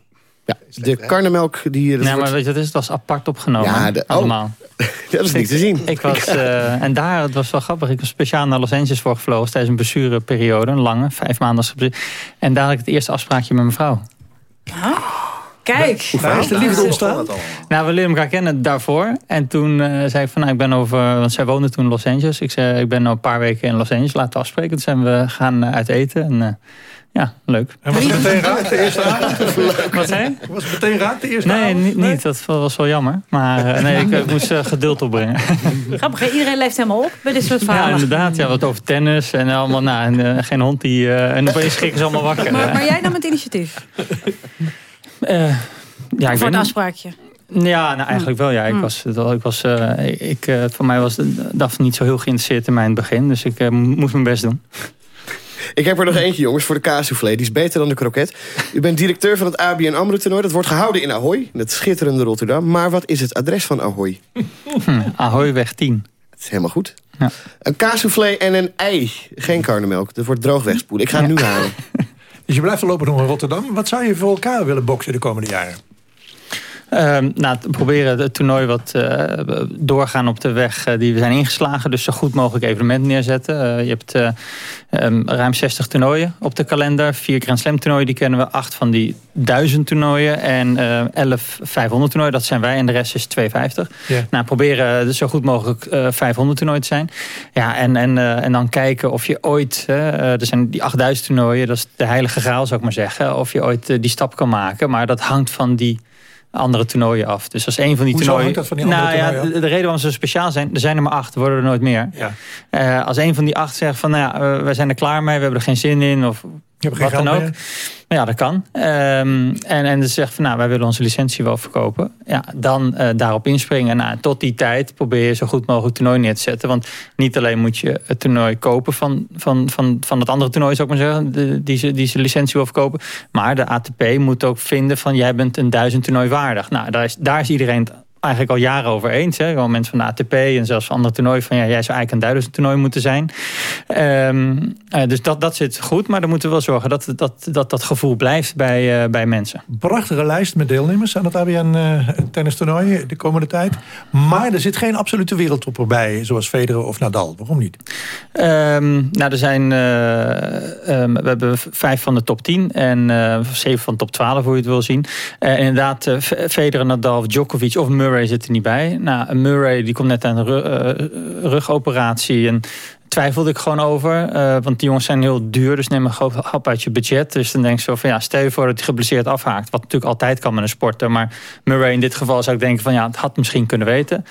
Ja, de karnemelk die... Nee, wordt... maar weet je, het, is, het was apart opgenomen. Ja, de, allemaal. Oh, dat is niet te zien. Ik was, uh, en daar, het was wel grappig, ik was speciaal naar Los Angeles voor gevlogen tijdens een blessureperiode, een lange, vijf maanden. En daar had ik het eerste afspraakje met mijn vrouw. Huh? Kijk. Waar is de liefde ontstaan? Nou, we leren elkaar kennen daarvoor. En toen uh, zei ik van, nou, ik ben over... Want zij woonde toen in Los Angeles. Ik zei, ik ben al een paar weken in Los Angeles. Laten we afspreken. Toen zijn we gaan uit eten. En uh, ja, leuk. En was het meteen raak de eerste avond? Wat zei? Was het meteen raak de eerste nee, avond? Niet, nee, niet. Dat was wel jammer. Maar uh, nee, ik, ik moest geduld opbrengen. Grappig, iedereen leeft helemaal op bij dit soort verhalen. Ja, inderdaad. Ja, wat over tennis en allemaal. Nou, en, geen hond die... en opeens schrikken ze allemaal wakker. Maar, maar jij nam het initiatief? Uh, ja, ik voor een afspraakje? Ja, nou, eigenlijk wel. Ja. Ik Hmm. was, ik was, eh, ik, eh, voor mij was DAF niet zo heel geïnteresseerd in mij in het begin. Dus ik moest mijn best doen. Ik heb er nog eentje, jongens, voor de kaassoufflé. Die is beter dan de kroket. U bent directeur van het ABN AMRO-toernooi. Dat wordt gehouden in Ahoy, in het schitterende Rotterdam. Maar wat is het adres van Ahoy? Hm, Ahoyweg 10. Dat is helemaal goed. Een kaassoufflé en een ei. Geen karnemelk. Dat wordt droog wegspoelen. Ik ga het nu halen. Dus je blijft voorlopig nog in Rotterdam. Wat zou je voor elkaar willen boksen de komende jaren? Ehm, nou, proberen het toernooi wat eh, doorgaan op de weg eh, die we zijn ingeslagen. Dus zo goed mogelijk evenement neerzetten. Eh, je hebt eh, ehm, ruim 60 toernooien op de kalender. Vier Grand Slam toernooien, die kennen we. Acht van die 1000 toernooien. En 11 500 toernooien, dat zijn wij. En de rest is 250. Ja. Nou, proberen dus zo goed mogelijk eh 500 toernooien te zijn. Ja, en, en, en dan kijken of je ooit... er zijn die 8000 toernooien, dat is de heilige graal zou ik maar zeggen. Of je ooit die stap kan maken. Maar dat hangt van die andere toernooien af. Dus als een van die Hoezo toernooien... dat van die andere nou, ja, de, de reden waarom ze speciaal zijn... er zijn er maar acht, worden er nooit meer. Ja. Eh, als een van die acht zegt van... nou ja, eh, wij zijn er klaar mee, we hebben er geen zin in... of Je hebt geen wat dan ook. Ja, dat kan. Ehm, en, en ze zegt van nou, wij willen onze licentie wel verkopen. Ja, dan eh, daarop inspringen. Nou, tot die tijd probeer je zo goed mogelijk toernooi neer te zetten. Want niet alleen moet je het toernooi kopen van, van, van, van het andere toernooi, zou ik maar zeggen, de, die, ze, die ze licentie wil verkopen. Maar de ATP moet ook vinden van jij bent een duizend toernooi waardig. Nou, daar is, daar is iedereen het eigenlijk al jaren over eens. Hè? Gewoon mensen van de ATP en zelfs van andere toernooien van ja, jij zou eigenlijk een duizend toernooi moeten zijn. Ehm, eh, dus dat, dat zit goed, maar dan moeten we wel zorgen dat dat, dat, dat gevoel blijft bij, eh, bij mensen. Prachtige lijst met deelnemers aan het ABN eh tennistoernooi de komende tijd. Maar er zit geen absolute wereldtopper bij, zoals Federer of Nadal. Waarom niet? Ehm, nou, er zijn, eh, ehm, we hebben vijf van de top 10 en zeven van de top 12, hoe je het wil zien. Inderdaad, Federer, Nadal, Djokovic of Murray zit er niet bij. Nou, Murray die komt net aan een eh, rugoperatie en twijfelde ik gewoon over. eh, want die jongens zijn heel duur, dus neem een groot hap uit je budget. Dus dan denk ik zo van ja, stel je voor dat hij geblesseerd afhaakt. Wat natuurlijk altijd kan met een sporter. Maar Murray in dit geval zou ik denken van ja, het had misschien kunnen weten.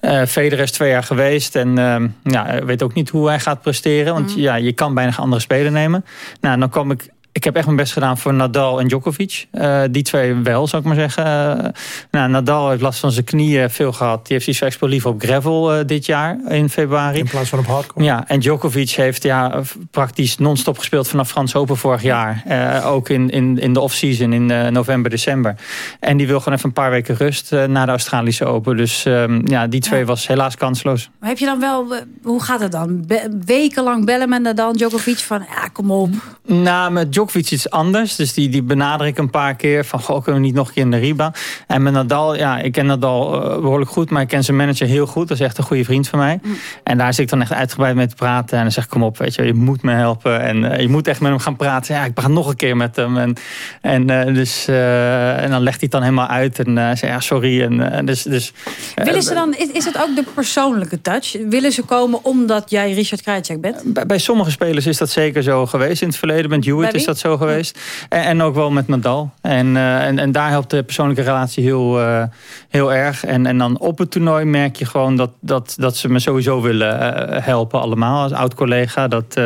Eh Federer is twee jaar geweest en ja, weet ook niet hoe hij gaat presteren. Want ja, je kan bijna andere speler nemen. Nou, dan kom ik ik heb echt mijn best gedaan voor Nadal en Djokovic. Eh, die twee wel, zou ik maar zeggen. Eh, nou, Nadal heeft last van zijn knieën veel gehad. Die heeft iets expo liever op gravel eh, dit jaar in februari. In plaats van op hardcore? Ja, en Djokovic heeft ja, praktisch non-stop gespeeld vanaf Frans Open vorig jaar. Eh, ook in, in, in de off-season in eh, november, december. En die wil gewoon even een paar weken rust na de Australische Open. Dus ehm, ja, die twee was helaas kansloos. Maar heb je dan wel, hoe gaat het dan? Be- wekenlang bellen met Nadal en Djokovic van, ja, kom op. Nou, met Djokovic iets anders. Dus die, die benader ik een paar keer. Van, goh, kunnen we niet nog een keer in de rebound? En met Nadal, ja, ik ken Nadal eh, behoorlijk goed. Maar ik ken zijn manager heel goed. Dat is echt een goede vriend van mij. En daar zit ik dan echt uitgebreid mee te praten. En dan zeg ik, kom op, weet je, je moet me helpen. En eh, je moet echt met hem gaan praten. Ja, ik ga nog een keer met hem. En, en, eh, dus, en dan legt hij het dan helemaal uit. En zei, ja, sorry. En, dus, dus, Willen ze dan, is, is het ook de persoonlijke touch? Willen ze komen omdat jij Richard Krajicek bent? Bij, bij sommige spelers is dat zeker zo geweest. In het verleden met Hewitt is dat zo geweest. En, en ook wel met Nadal. En, eh, en, en daar helpt de persoonlijke relatie heel, eh, heel erg. En, en dan op het toernooi merk je gewoon dat, dat, dat ze me sowieso willen eh, helpen allemaal. Als oud-collega. Dat,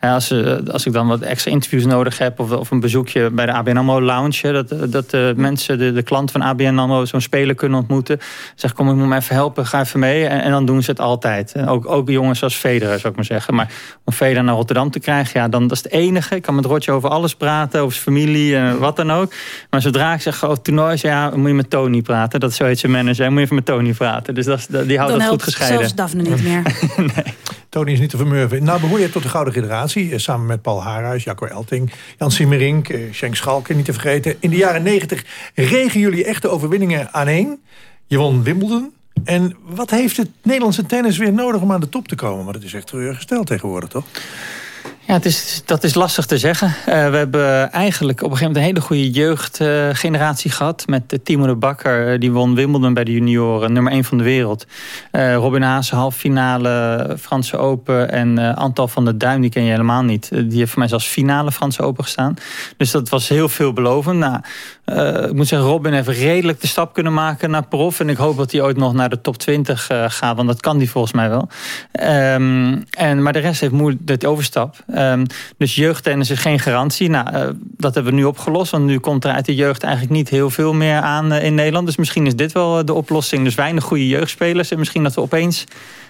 als, als ik dan wat extra interviews nodig heb. Of, of een bezoekje bij de ABN AMRO Lounge. Dat, dat de mensen, de, de klant van ABN AMRO zo'n speler kunnen ontmoeten. Zeg, kom ik moet me even helpen. Ga even mee. En, en dan doen ze het altijd. Ook, ook jongens als Federer zou ik maar zeggen. Maar om Federer naar Rotterdam te krijgen. Ja, dan dat is het enige. Ik kan met Rotje over alles praten. Over zijn familie en wat dan ook. Maar zodra ik zeg, oh, toernooi. Ja, moet je met Tony praten. Dat is zo heet zijn manager. Moet je even met Tony praten. Dus dat, die houdt Dan dat goed helpt gescheiden. zelfs Daphne niet meer. Tony is niet te vermurven. Nou behoor je tot de gouden generatie. eh, Samen met Paul Haarhuis, Jacco Elting, Jan Simmerink, eh, Schenk Schalke niet te vergeten. In de jaren negentig regen jullie echte overwinningen aaneen. Je won Wimbledon. En wat heeft het Nederlandse tennis weer nodig om aan de top te komen? Want het is echt teleurgesteld tegenwoordig, toch? Ja, het is, dat is lastig te zeggen. Eh, we hebben eigenlijk op een gegeven moment een hele goede jeugdgeneratie gehad. Met Timo de Bakker, uh, die won Wimbledon bij de junioren. Nummer 1 van de wereld. Uh, Robin Haase, halve finale Franse Open. En Antal van der Duim, die ken je helemaal niet. die heeft voor mij zelfs finale Franse Open gestaan. Dus dat was heel veelbelovend. Nou, eh, ik moet zeggen, Robin heeft redelijk de stap kunnen maken naar prof. En ik hoop dat hij ooit nog naar de top 20 eh, gaat. Want dat kan hij volgens mij wel. Ehm, en, maar de rest heeft moeite de overstap. Um, dus jeugdtennis is geen garantie. Nou, uh, dat hebben we nu opgelost. Want nu komt er uit de jeugd eigenlijk niet heel veel meer aan in Nederland. Dus misschien is dit wel de oplossing. Dus weinig goede jeugdspelers. En misschien dat we opeens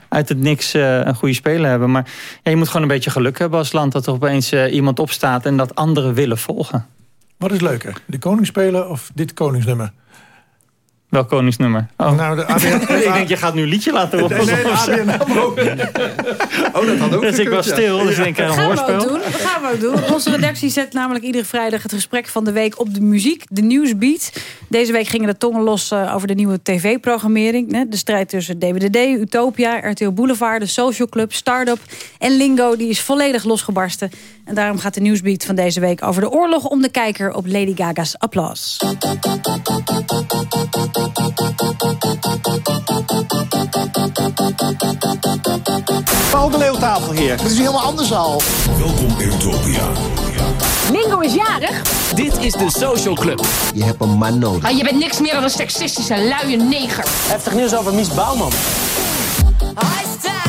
uit het niks een goede speler hebben. Maar ja, je moet gewoon een beetje geluk hebben als land... dat er opeens iemand opstaat en dat anderen willen volgen. Wat is leuker, de koningsspeler of dit koningsnummer? Welk koningsnummer? Oh. Nou, de ABN... ik denk, je gaat nu een liedje laten horen. Nee, nee, de ABN AMRO. oh, dat had ook Dus ik was stil, ja. dus ik denk een hoorspel. Dat gaan we ook doen. Dat gaan we ook doen. Onze redactie zet namelijk iedere vrijdag het gesprek van de week op de muziek. De nieuwsbeat. Deze week gingen de tongen los uh, over de nieuwe tv-programmering. De strijd tussen DWDD, Utopia, RTL Boulevard, de Social Club, Startup en Lingo. Die is volledig losgebarsten. En daarom gaat de nieuwsbeat van deze week over de oorlog om de kijker op Lady Gaga's Applaus. Paul de Leeuwtafel hier. Dat is helemaal anders al. Welkom in Utopia. Lingo is jarig. Dit is de Social Club. Je hebt een man nodig. Ah, je bent niks meer dan een seksistische luie neger. Heftig nieuws over Mies Bouwman. I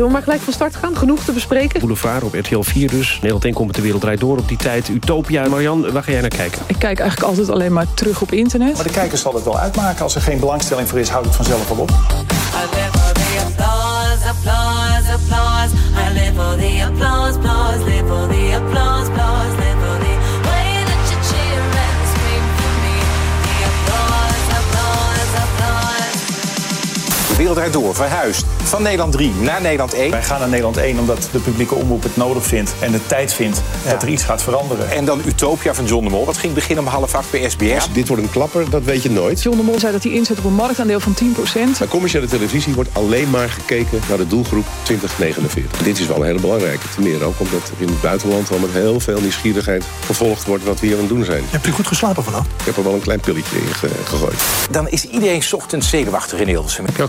Zullen we maar gelijk van start gaan? Genoeg te bespreken? Boulevard op RTL 4 dus. Nederland 1 komt met de wereld draait door op die tijd. Utopia. Marian, waar ga jij naar kijken? Ik kijk eigenlijk altijd alleen maar terug op internet. Maar de kijker zal het wel uitmaken. Als er geen belangstelling voor is, houdt het vanzelf wel op. I live for the applause, applause, applause. I live for the applause, wereld draait door, verhuisd. Van Nederland 3 naar Nederland 1. Wij gaan naar Nederland 1 omdat de publieke omroep het nodig vindt... en de tijd vindt dat er iets gaat veranderen. En dan Utopia van John de Mol. Dat ging beginnen om half acht bij SBS. Ja, dit wordt een klapper, dat weet je nooit. John de Mol zei dat hij inzet op een marktaandeel van 10%. Bij commerciële televisie wordt alleen maar gekeken naar de doelgroep 2049. Dit is wel een hele belangrijke. Ten meer ook omdat er in het buitenland wel met heel veel nieuwsgierigheid gevolgd wordt wat we hier aan het doen zijn. Hebt u goed geslapen vanaf? Ik heb er wel een klein pilletje in ge gegooid. Dan is iedereen 's ochtends zenuwachtig in Hilversum. Heb je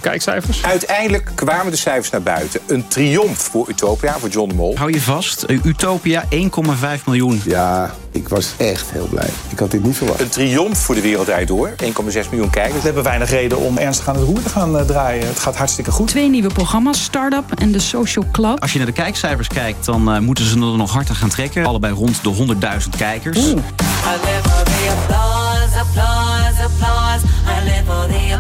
Uiteindelijk kwamen de cijfers naar buiten. Een triomf voor Utopia, voor John de Mol. Hou je vast, Utopia 1,5 miljoen. Ja, ik was echt heel blij. Ik had dit niet verwacht. Een triomf voor de wereld door. 1,6 miljoen kijkers. We hebben weinig reden om ernstig aan het roer te gaan uh, draaien. Het gaat hartstikke goed. Twee nieuwe programma's, Startup en de Social Club. Als je naar de kijkcijfers kijkt, dan uh, moeten ze er nog harder gaan trekken. Allebei rond de 100.000 kijkers. I live for the applause, applause, applause. I live for the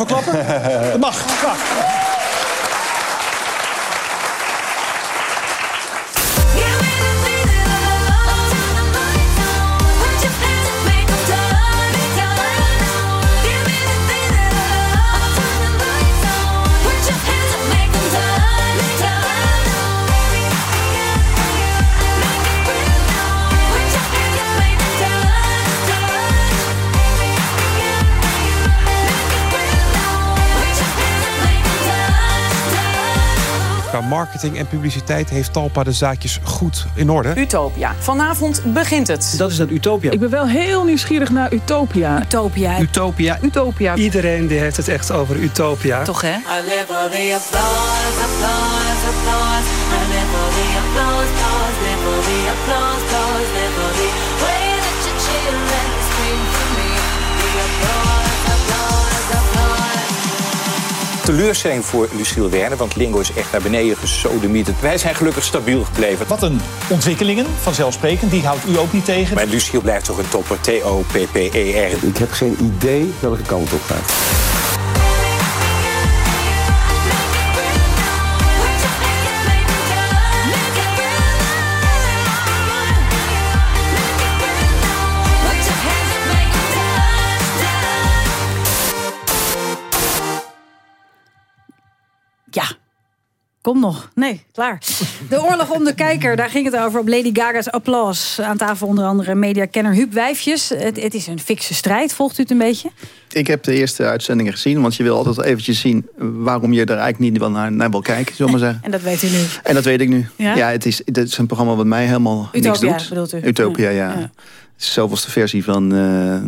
applause. Wilt u daarvoor klappen? Dat mag. mag. Qua marketing en publiciteit heeft Talpa de zaakjes goed in orde. Utopia. Vanavond begint het. Dat is dat Utopia. Ik ben wel heel nieuwsgierig naar Utopia. Utopia. Utopia. Utopia. Iedereen die heeft het echt over Utopia. Toch hè? I Teleurstelling voor Luciel Werner, want Lingo is echt naar beneden gesodemieterd. Wij zijn gelukkig stabiel gebleven. Wat een ontwikkelingen, vanzelfsprekend. Die houdt u ook niet tegen. Maar Luciel blijft toch een topper. T-O-P-P-E-R. Ik heb geen idee welke kant op gaat. Kom nog. Nee, klaar. De oorlog om de kijker, daar ging het over op Lady Gaga's Applaus. Aan tafel onder andere mediakenner Huub Wijfjes. Het, het is een fikse strijd, volgt u het een beetje? Ik heb de eerste uitzendingen gezien, want je wil altijd eventjes zien waarom je er eigenlijk niet wel naar, naar wil kijken, zullen we maar zeggen. En dat weet u nu. En dat weet ik nu. Ja? Ja, het, is, het is een programma wat mij helemaal niks Utopia, doet. bedoelt u? Utopia, ja. Ja. Zoveelste versie van eh, eh,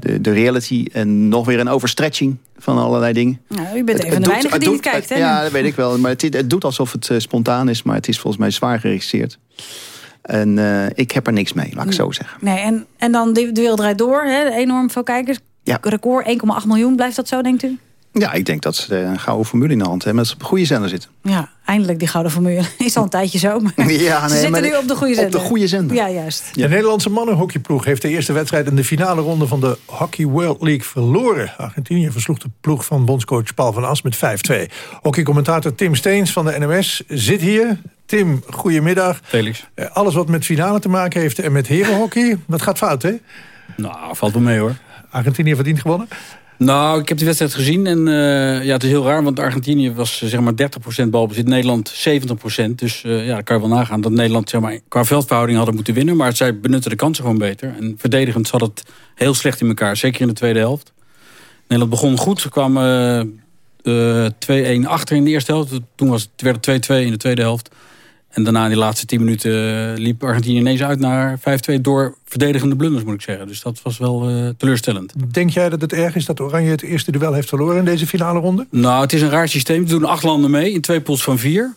de, de reality. En nog weer een overstretching van allerlei dingen. Nou, u bent Het- het de het die het kijkt, hè? Ja, dat weet ik wel. Maar het, het doet alsof het eh, spontaan is. Maar het is volgens mij zwaar geregisseerd. En ik heb er niks mee, laat ik zo zeggen. Nee, en, en dan de, de wereld draait door, hè? enorm veel kijkers. Ja. Record 1,8 miljoen, blijft dat zo, denkt u? Ja, ik denk dat ze een gouden formule in de hand hebben. Dat ze op de goede zender zitten. Ja, eindelijk die gouden formule. Is al een tijdje zo, maar Ja, ze nee, zitten maar nu op de goede op zender. de goede zender. Ja, juist. De Nederlandse mannenhockeyploeg heeft de eerste wedstrijd in de finale ronde van de Hockey World League verloren. Argentinië versloeg de ploeg van bondscoach Paul van As met 5-2. Hockeycommentator Tim Steens van de NMS zit hier. Tim, goedemiddag. Felix. Eh, Alles wat met finale te maken heeft en met herenhockey, dat gaat fout, hè? Nou, valt wel mee hoor. Argentinië verdient gewonnen? Nou, ik heb die wedstrijd gezien en eh, ja, het is heel raar, want Argentinië was eh, zeg maar 30% balbezit, Nederland 70%. Dus eh, ja, dan kan je wel nagaan dat Nederland zeg maar, qua veldverhouding hadden moeten winnen, maar zij benutten de kansen gewoon beter. En verdedigend zat het heel slecht in elkaar, zeker in de tweede helft. Nederland begon goed, ze kwamen eh, 2-1 achter in de eerste helft. Toen was werd het 2-2 in de tweede helft. En daarna in die laatste 10 minuten eh, liep Argentinië ineens uit naar 5-2 door verdedigende blunders, moet ik zeggen. Dus dat was wel eh, teleurstellend. Denk jij dat het erg is dat Oranje het eerste duel heeft verloren in deze finale ronde? Nou, het is een raar systeem. Er doen acht landen mee in twee pools van vier.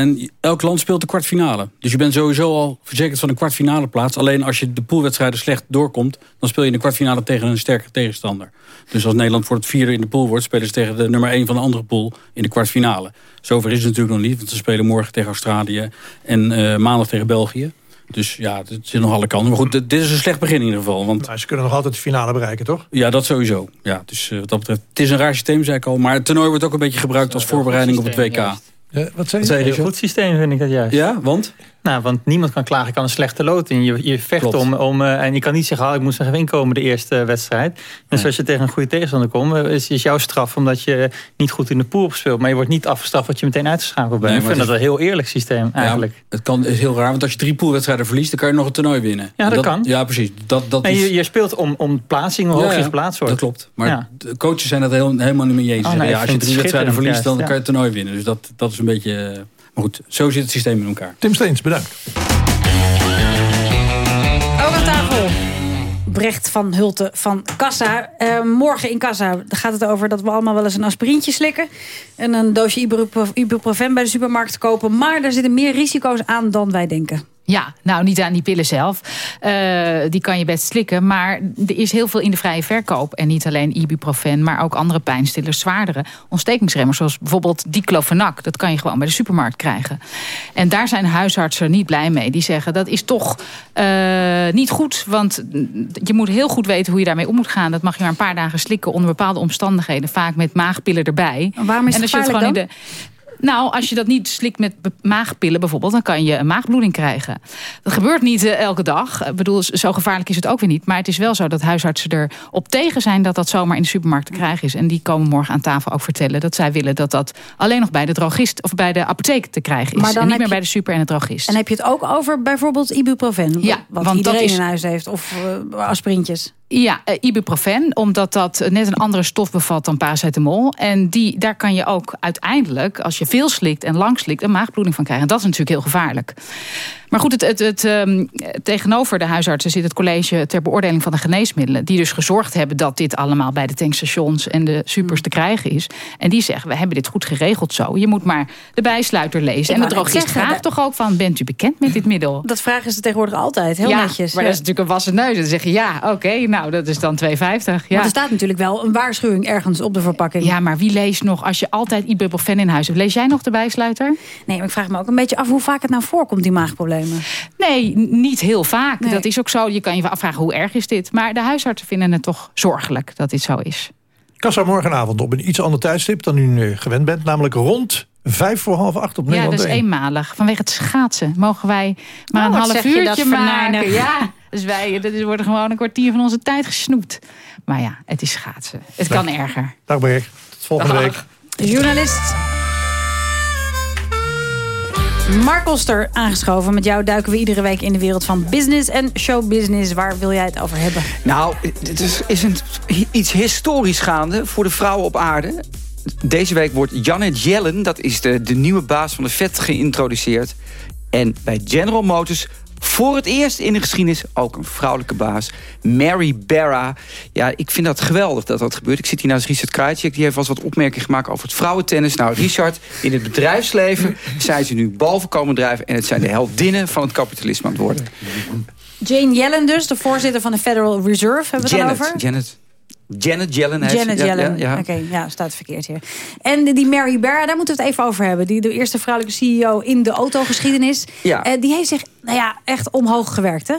En elk land speelt de kwartfinale. Dus je bent sowieso al verzekerd van een kwartfinale plaats. Alleen als je de poolwedstrijden slecht doorkomt... dan speel je in de kwartfinale tegen een sterke tegenstander. Dus als Nederland voor het vierde in de pool wordt... spelen ze tegen de nummer één van de andere pool in de kwartfinale. Zover is het natuurlijk nog niet. Want ze spelen morgen tegen Australië en eh, maandag tegen België. Dus ja, het zit nog alle kanten. Maar goed, dit is een slecht begin in ieder geval. Want Nou, ze kunnen nog altijd de finale bereiken, toch? ja, dat sowieso. Ja, dus eh, wat dat betreft, het is een raar systeem, zei ik al. Maar het toernooi wordt ook een beetje gebruikt als voorbereiding op het WK. Wat zei je? Een goed systeem vind ik dat juist. Ja, want? Nou, want niemand kan klagen, kan een slechte lood in. Je, je vecht Klopt. om, om eh, en je kan niet zeggen, oh, ik moest nog even inkomen de eerste eh, wedstrijd. Dus als je tegen een goede tegenstander komt, eh, is, is jouw straf omdat je niet goed in de pool gespeeld. Maar je wordt niet afgestraft dat je meteen uitgeschakeld bent. Nee, ik vind dat een heel eerlijk systeem eigenlijk. Ja, het kan, is heel raar, want als je drie poolwedstrijden verliest... dan kan je nog een toernooi winnen. Ja, dat kan. Ja, precies. Dat, dat Nee, is, je, je speelt om, om plaatsing, hoe Ja, hoog je ja, geplaatst wordt. Dat klopt. Maar de coaches zijn het heel, helemaal niet mee eens. Oh, zeggen, ik ja, als je drie wedstrijden verliest, dan kan je het toernooi winnen. Dus dat, dat is een beetje... Maar goed, zo zit het systeem in elkaar. Tim Steens, bedankt. Ook aan tafel. Brecht van Hulten van Kassa. Eh, morgen in Kassa gaat het over dat we allemaal wel eens een aspirintje slikken. En een doosje ibuprof- ibuprofen bij de supermarkt kopen. Maar er zitten meer risico's aan dan wij denken. Ja, nou niet aan die pillen zelf. Eh, die kan je best slikken. Maar er is heel veel in de vrije verkoop. En niet alleen ibuprofen, maar ook andere pijnstillers, zwaardere ontstekingsremmers. Zoals bijvoorbeeld diclofenac. Dat kan je gewoon bij de supermarkt krijgen. En daar zijn huisartsen niet blij mee. Die zeggen dat is toch eh, niet goed. Want je moet heel goed weten hoe je daarmee om moet gaan. Dat mag je maar een paar dagen slikken onder bepaalde omstandigheden. Vaak met maagpillen erbij. waarom is en als je het gewoon in de nou, als je dat niet slikt met maagpillen bijvoorbeeld... dan kan je een maagbloeding krijgen. Dat gebeurt niet eh, elke dag. Ik bedoel, zo gevaarlijk is het ook weer niet. Maar het is wel zo dat huisartsen er op tegen zijn... dat dat zomaar in de supermarkt te krijgen is. En die komen morgen aan tafel ook vertellen... dat zij willen dat dat alleen nog bij de drogist... of bij de apotheek te krijgen is. Maar dan en niet meer je- bij de super en de drogist. En heb je het ook over bijvoorbeeld ibuprofen? Ja, wat want iedereen dat is- in huis heeft. Of eh, aspirintjes. Ja, eh, ibuprofen, omdat dat net een andere stof bevat dan paracetamol. En die, daar kan je ook uiteindelijk, als je veel slikt en lang slikt, een maagbloeding van krijgen. En dat is natuurlijk heel gevaarlijk. Maar goed, het, het, het, ehm, tegenover de huisartsen zit het college ter beoordeling van de geneesmiddelen. Die dus gezorgd hebben dat dit allemaal bij de tankstations en de supers te krijgen is. En die zeggen, we hebben dit goed geregeld zo. Je moet maar de bijsluiter lezen. Ik en de drogist zeggen, vraagt toch ook van, bent u bekend met dit middel? Dat vragen ze tegenwoordig altijd, heel ja, netjes. maar dat is natuurlijk een wassen neus. Dan zeg je, ja, oké, nou, dat is dan 2,50. Ja. Maar er staat natuurlijk wel een waarschuwing ergens op de verpakking. Ja, maar wie leest nog als je altijd ibuprofen in huis hebt? Lees jij nog de bijsluiter? Nee, maar ik vraag me ook een beetje af hoe vaak het nou voorkomt, die maagproblemen. Nee, niet heel vaak. Dat is ook zo. Je kan je afvragen hoe erg is dit. Maar de huisartsen vinden het toch zorgelijk dat dit zo is. Kassa morgenavond op een iets ander tijdstip dan u nu gewend bent. Namelijk rond vijf voor half acht op Ja, Nederland dat is 1. eenmalig. Vanwege het schaatsen mogen wij maar Oh, een wat half uurtje maken. Ja, dus wij, dat is, wordt gewoon een kwartier van onze tijd gesnoept. Maar ja, het is schaatsen. Het kan erger. Dag Berg, tot volgende Dag. week. Journalist Mark Oster aangeschoven. Met jou duiken we iedere week in de wereld van business en showbusiness. Waar wil jij het over hebben? Nou, het is, is een, iets historisch gaande voor de vrouwen op aarde. Deze week wordt Janet Yellen, dat is de, de nieuwe baas van de vet, geïntroduceerd. En bij General Motors voor het eerst in de geschiedenis ook een vrouwelijke baas. Mary Barra. Ja, ik vind dat geweldig dat dat gebeurt. Ik zit hier naast Richard Krajcik. Die heeft eens wat opmerkingen gemaakt over het vrouwentennis. Nou, Richard, in het bedrijfsleven zijn ze nu boven komen drijven... en het zijn de heldinnen van het kapitalisme aan het worden. Jane Yellen dus, de voorzitter van de Federal Reserve. Hebben we het Janet, over? Janet. Janet Yellen. Janet. Ja, Yellen. ja, ja. Oké, ja, staat verkeerd hier. En die Mary Barra, daar moeten we het even over hebben. Die de eerste vrouwelijke CEO in de autogeschiedenis. Ja. Eh, die heeft zich nou ja, echt omhoog gewerkt, hè?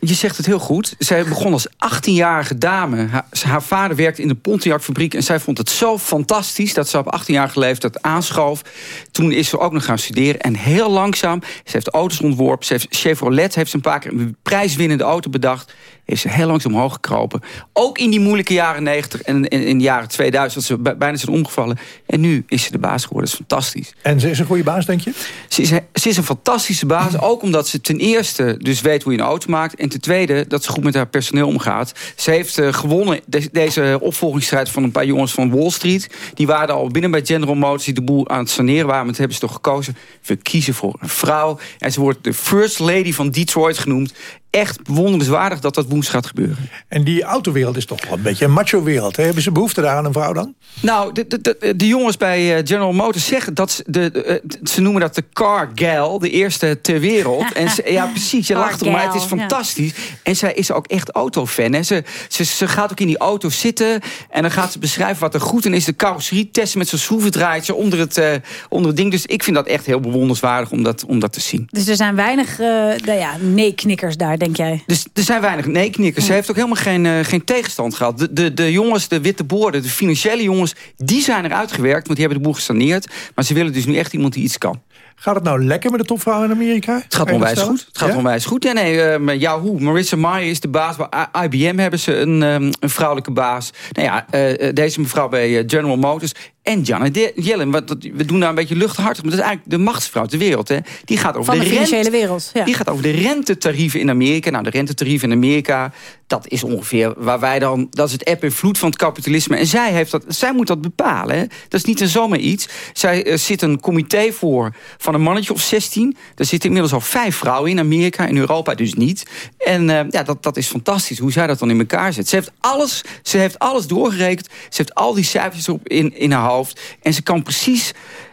Je zegt het heel goed. Zij begon als 18-jarige dame. Haar, haar vader werkte in de Pontiac-fabriek... en zij vond het zo fantastisch dat ze op 18-jarige leeftijd aanschoof. Toen is ze ook nog gaan studeren. En heel langzaam, ze heeft auto's ontworpen. Ze heeft, Chevrolet heeft een paar keer een prijswinnende auto bedacht. Heeft ze heel langzaam omhoog gekropen. Ook in die moeilijke jaren 90 en in, in de jaren 2000... dat ze bij- bijna zijn omgevallen. En nu is ze de baas geworden. Dat is fantastisch. En ze is een goede baas, denk je? Ze is, ze is een fantastische baas. Ook omdat ze ten eerste dus weet hoe je een auto maakt. En ten tweede dat ze goed met haar personeel omgaat. Ze heeft eh, gewonnen de- deze opvolgingsstrijd van een paar jongens van Wall Street. Die waren al binnen bij General Motors die de boel aan het saneren waren. Maar hebben ze toch gekozen. We kiezen voor een vrouw. En ze wordt de first lady van Detroit genoemd. Echt bewonderenswaardig dat dat woensdag gaat gebeuren. En die autowereld is toch wel een beetje een macho-wereld. hè? Hebben ze behoefte daar aan een vrouw dan? Nou, de, de, de, de jongens bij eh, General Motors zeggen dat ze, de, de, eh, ze noemen dat de car gal, de eerste ter wereld. En ze, ja, precies, je lacht erom, maar het is ja. fantastisch. En zij is ook echt autofan. Hè. Ze, ze, ze gaat ook in die auto zitten en dan gaat ze beschrijven wat er goed in is. De carrosserie testen met zo'n schroevendraadje onder het, eh, onder het ding. Dus ik vind dat echt heel bewonderenswaardig om dat, om dat te zien. Dus er zijn weinig eh, nou ja, nee-knikkers daar, denk jij? Dus er zijn weinig nee-knikkers. Ze heeft ook helemaal geen, eh, geen tegenstand gehad. De, de, de jongens, de witte boorden, de financiële jongens... die zijn eruit gewerkt, want die hebben de boel gesaneerd. Maar ze willen dus nu echt iemand die iets kan. Gaat het nou lekker met de topvrouw in Amerika? Het gaat onwijs goed. Het gaat onwijs goed. Ja, nee, eh, maar Yahoo, Marissa Mayer is de baas. Bij IBM hebben ze een, ehm, een vrouwelijke baas. Nou ja, eh, eh, deze mevrouw bij eh, General Motors. En Janet Yellen. Wat, we doen daar een beetje luchthartig. Maar dat is eigenlijk de machtsvrouw ter wereld. Hè. Die gaat over Van de rente- financiële wereld. Ja. Die gaat over de rentetarieven in Amerika. Nou, de rentetarieven in Amerika, dat is ongeveer waar wij dan... dat is het eb en vloed van het kapitalisme. En zij, heeft dat, zij moet dat bepalen. Hè. Dat is niet een zomaar iets. Zij eh, zit een comité voor van een mannetje of 16. Er zitten inmiddels al vijf vrouwen in Amerika. In Europa dus niet. En eh, ja, dat, dat is fantastisch hoe zij dat dan in elkaar zet. Ze heeft alles, ze heeft alles doorgerekend. Ze heeft al die cijfers op in, in haar hoofd. En ze kan precies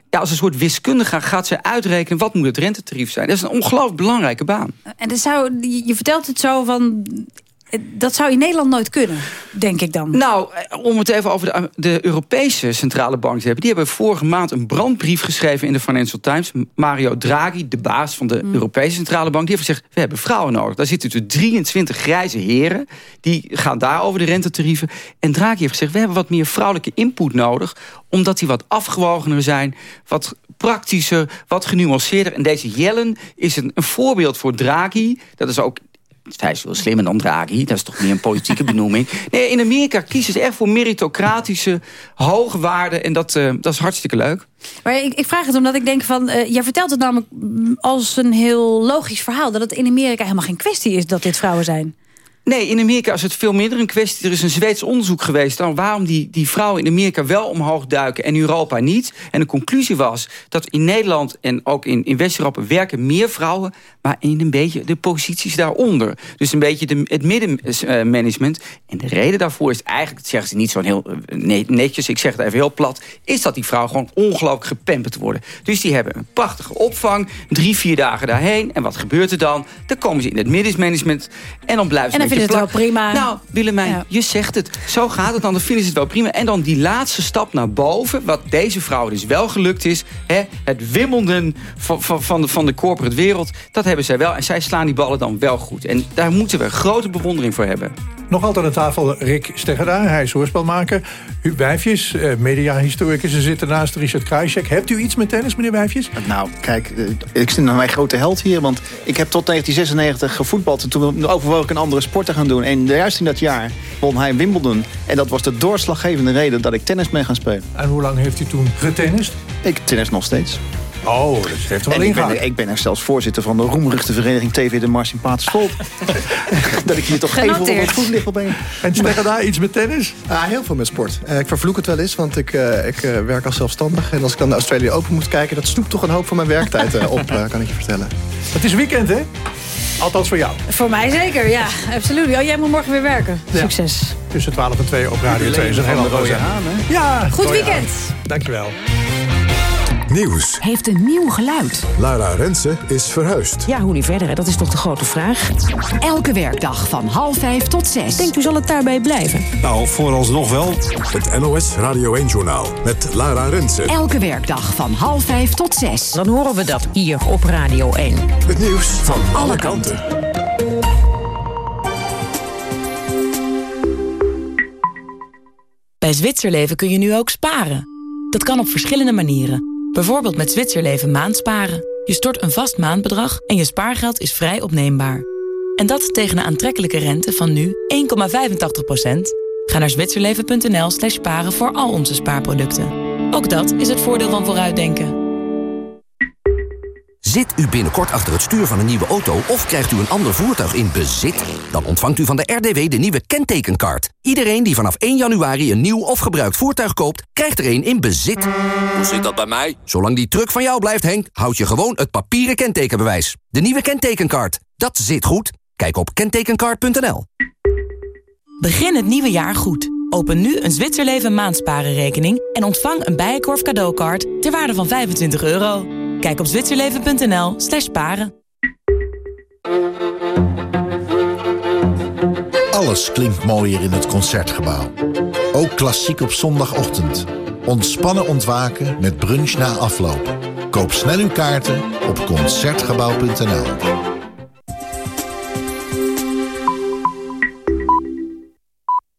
ja, als een soort wiskundige gaat ze uitrekenen... wat moet het rentetarief zijn. Dat is een ongelooflijk belangrijke baan. En zou, je vertelt het zo van... eh, Dat zou in Nederland nooit kunnen, denk ik dan. Nou, eh, om het even over de, de Europese centrale bank te hebben. Die hebben vorige maand een brandbrief geschreven in de Financial Times. Mario Draghi, de baas van de Europese centrale bank... die heeft gezegd, we hebben vrouwen nodig. Daar zitten dus 23 grijze heren. Die gaan daar over de rentetarieven. En Draghi heeft gezegd, we hebben wat meer vrouwelijke input nodig... omdat die wat afgewogener zijn, wat praktischer, wat genuanceerder. En deze Jellen is een, een voorbeeld voor Draghi. Dat is ook hij is veel slimmer dan Draghi. Dat is toch meer een politieke benoeming. Nee, in Amerika kiezen ze echt voor meritocratische, hoge waarden. En dat, eh, dat is hartstikke leuk. Maar ik, ik vraag het omdat ik denk van... eh, jij vertelt het namelijk als een heel logisch verhaal... dat het in Amerika helemaal geen kwestie is dat dit vrouwen zijn. Nee, in Amerika is het veel minder een kwestie. Er is een Zweeds onderzoek geweest dan waarom die, die vrouwen in Amerika wel omhoog duiken en in Europa niet. En de conclusie was dat in Nederland en ook in, in West-Europa werken meer vrouwen, maar in een beetje de posities daaronder. Dus een beetje de, het middenmanagement. En de reden daarvoor is eigenlijk, dat zeggen ze niet zo heel eh, nee, netjes, ik zeg het even heel plat, is dat die vrouwen gewoon ongelooflijk gepamperd worden. Dus die hebben een prachtige opvang, drie, vier dagen daarheen. En wat gebeurt er dan? Dan komen ze in het middenmanagement en dan blijven ze Ze het wel prima. Nou, Willemijn, je zegt het. Zo gaat het dan. Dan vinden ze het wel prima. En dan die laatste stap naar boven. Wat deze vrouw dus wel gelukt is. Hè, het Wimbledon van, van, van, de, van de corporate wereld. Dat hebben zij wel. En zij slaan die ballen dan wel goed. En daar moeten we grote bewondering voor hebben. Nog altijd aan tafel Rick Steggerda. Hij is hoorspelmaker. U Wijfjes, eh, mediahistoricus. Ze zitten naast Richard Krajcek. Hebt u iets met tennis, meneer Wijfjes? Nou, kijk, eh, ik zit naar mijn grote held hier. Want ik heb tot 1996 gevoetbald. En toen overwoog ik een andere sport te gaan doen. En juist in dat jaar won hij Wimbledon. En dat was de doorslaggevende reden dat ik tennis ben gaan spelen. En hoe lang heeft u toen getennist? Ik tennis nog steeds. Oh, dat heeft er wel En ik ben, ingehaald. er, ik ben er zelfs voorzitter van de roemruchte vereniging TV de Mars in Paterswold. dat ik hier toch even op het voetlicht ben. En zeg daar iets met tennis? Ah, heel veel met sport. Eh, ik vervloek het wel eens, want ik, eh, ik eh, werk als zelfstandig. En als ik dan naar Australië Open moet kijken... dat snoept toch een hoop van mijn werktijd op, kan ik je vertellen. Het is weekend, hè? Althans voor jou. Voor mij zeker, ja. Absoluut. Oh, jij moet morgen weer werken. Ja. Succes. Tussen 12 en 2 op Radio 2 is een hele andere zender. Ja, Goed weekend. haan. Dankjewel. Nieuws. Heeft een nieuw geluid. Lara Rensen is verhuisd. Ja, hoe nu verder, hè? dat is toch de grote vraag. Elke werkdag van half vijf tot zes. Denkt u zal het daarbij blijven? Nou, vooralsnog wel. Het NOS Radio 1-journaal met Lara Rensen. Elke werkdag van half vijf tot zes. Dan horen we dat hier op Radio 1. Het nieuws van alle kanten. Bij Zwitserleven kun je nu ook sparen. Dat kan op verschillende manieren. Bijvoorbeeld met Zwitserleven maandsparen. Je stort een vast maandbedrag en je spaargeld is vrij opneembaar. En dat tegen een aantrekkelijke rente van nu 1,85%. Ga naar zwitserleven.nl slash sparen voor al onze spaarproducten. Ook dat is het voordeel van vooruitdenken. Zit u binnenkort achter het stuur van een nieuwe auto of krijgt u een ander voertuig in bezit? Dan ontvangt u van de RDW de nieuwe kentekenkaart. Iedereen die vanaf 1 januari een nieuw of gebruikt voertuig koopt, krijgt er een in bezit. Hoe zit dat bij mij? Zolang die truck van jou blijft, Henk, houd je gewoon het papieren kentekenbewijs. De nieuwe kentekenkaart. Dat zit goed. Kijk op kentekenkaart.nl. Begin het nieuwe jaar goed. Open nu een Zwitserleven maandsparenrekening en ontvang een Bijenkorf cadeaukaart ter waarde van 25 euro. Kijk op zwitserleven.nl slash sparen. Alles klinkt mooier in het Concertgebouw. Ook klassiek op zondagochtend. Ontspannen ontwaken met brunch na afloop. Koop snel uw kaarten op Concertgebouw.nl.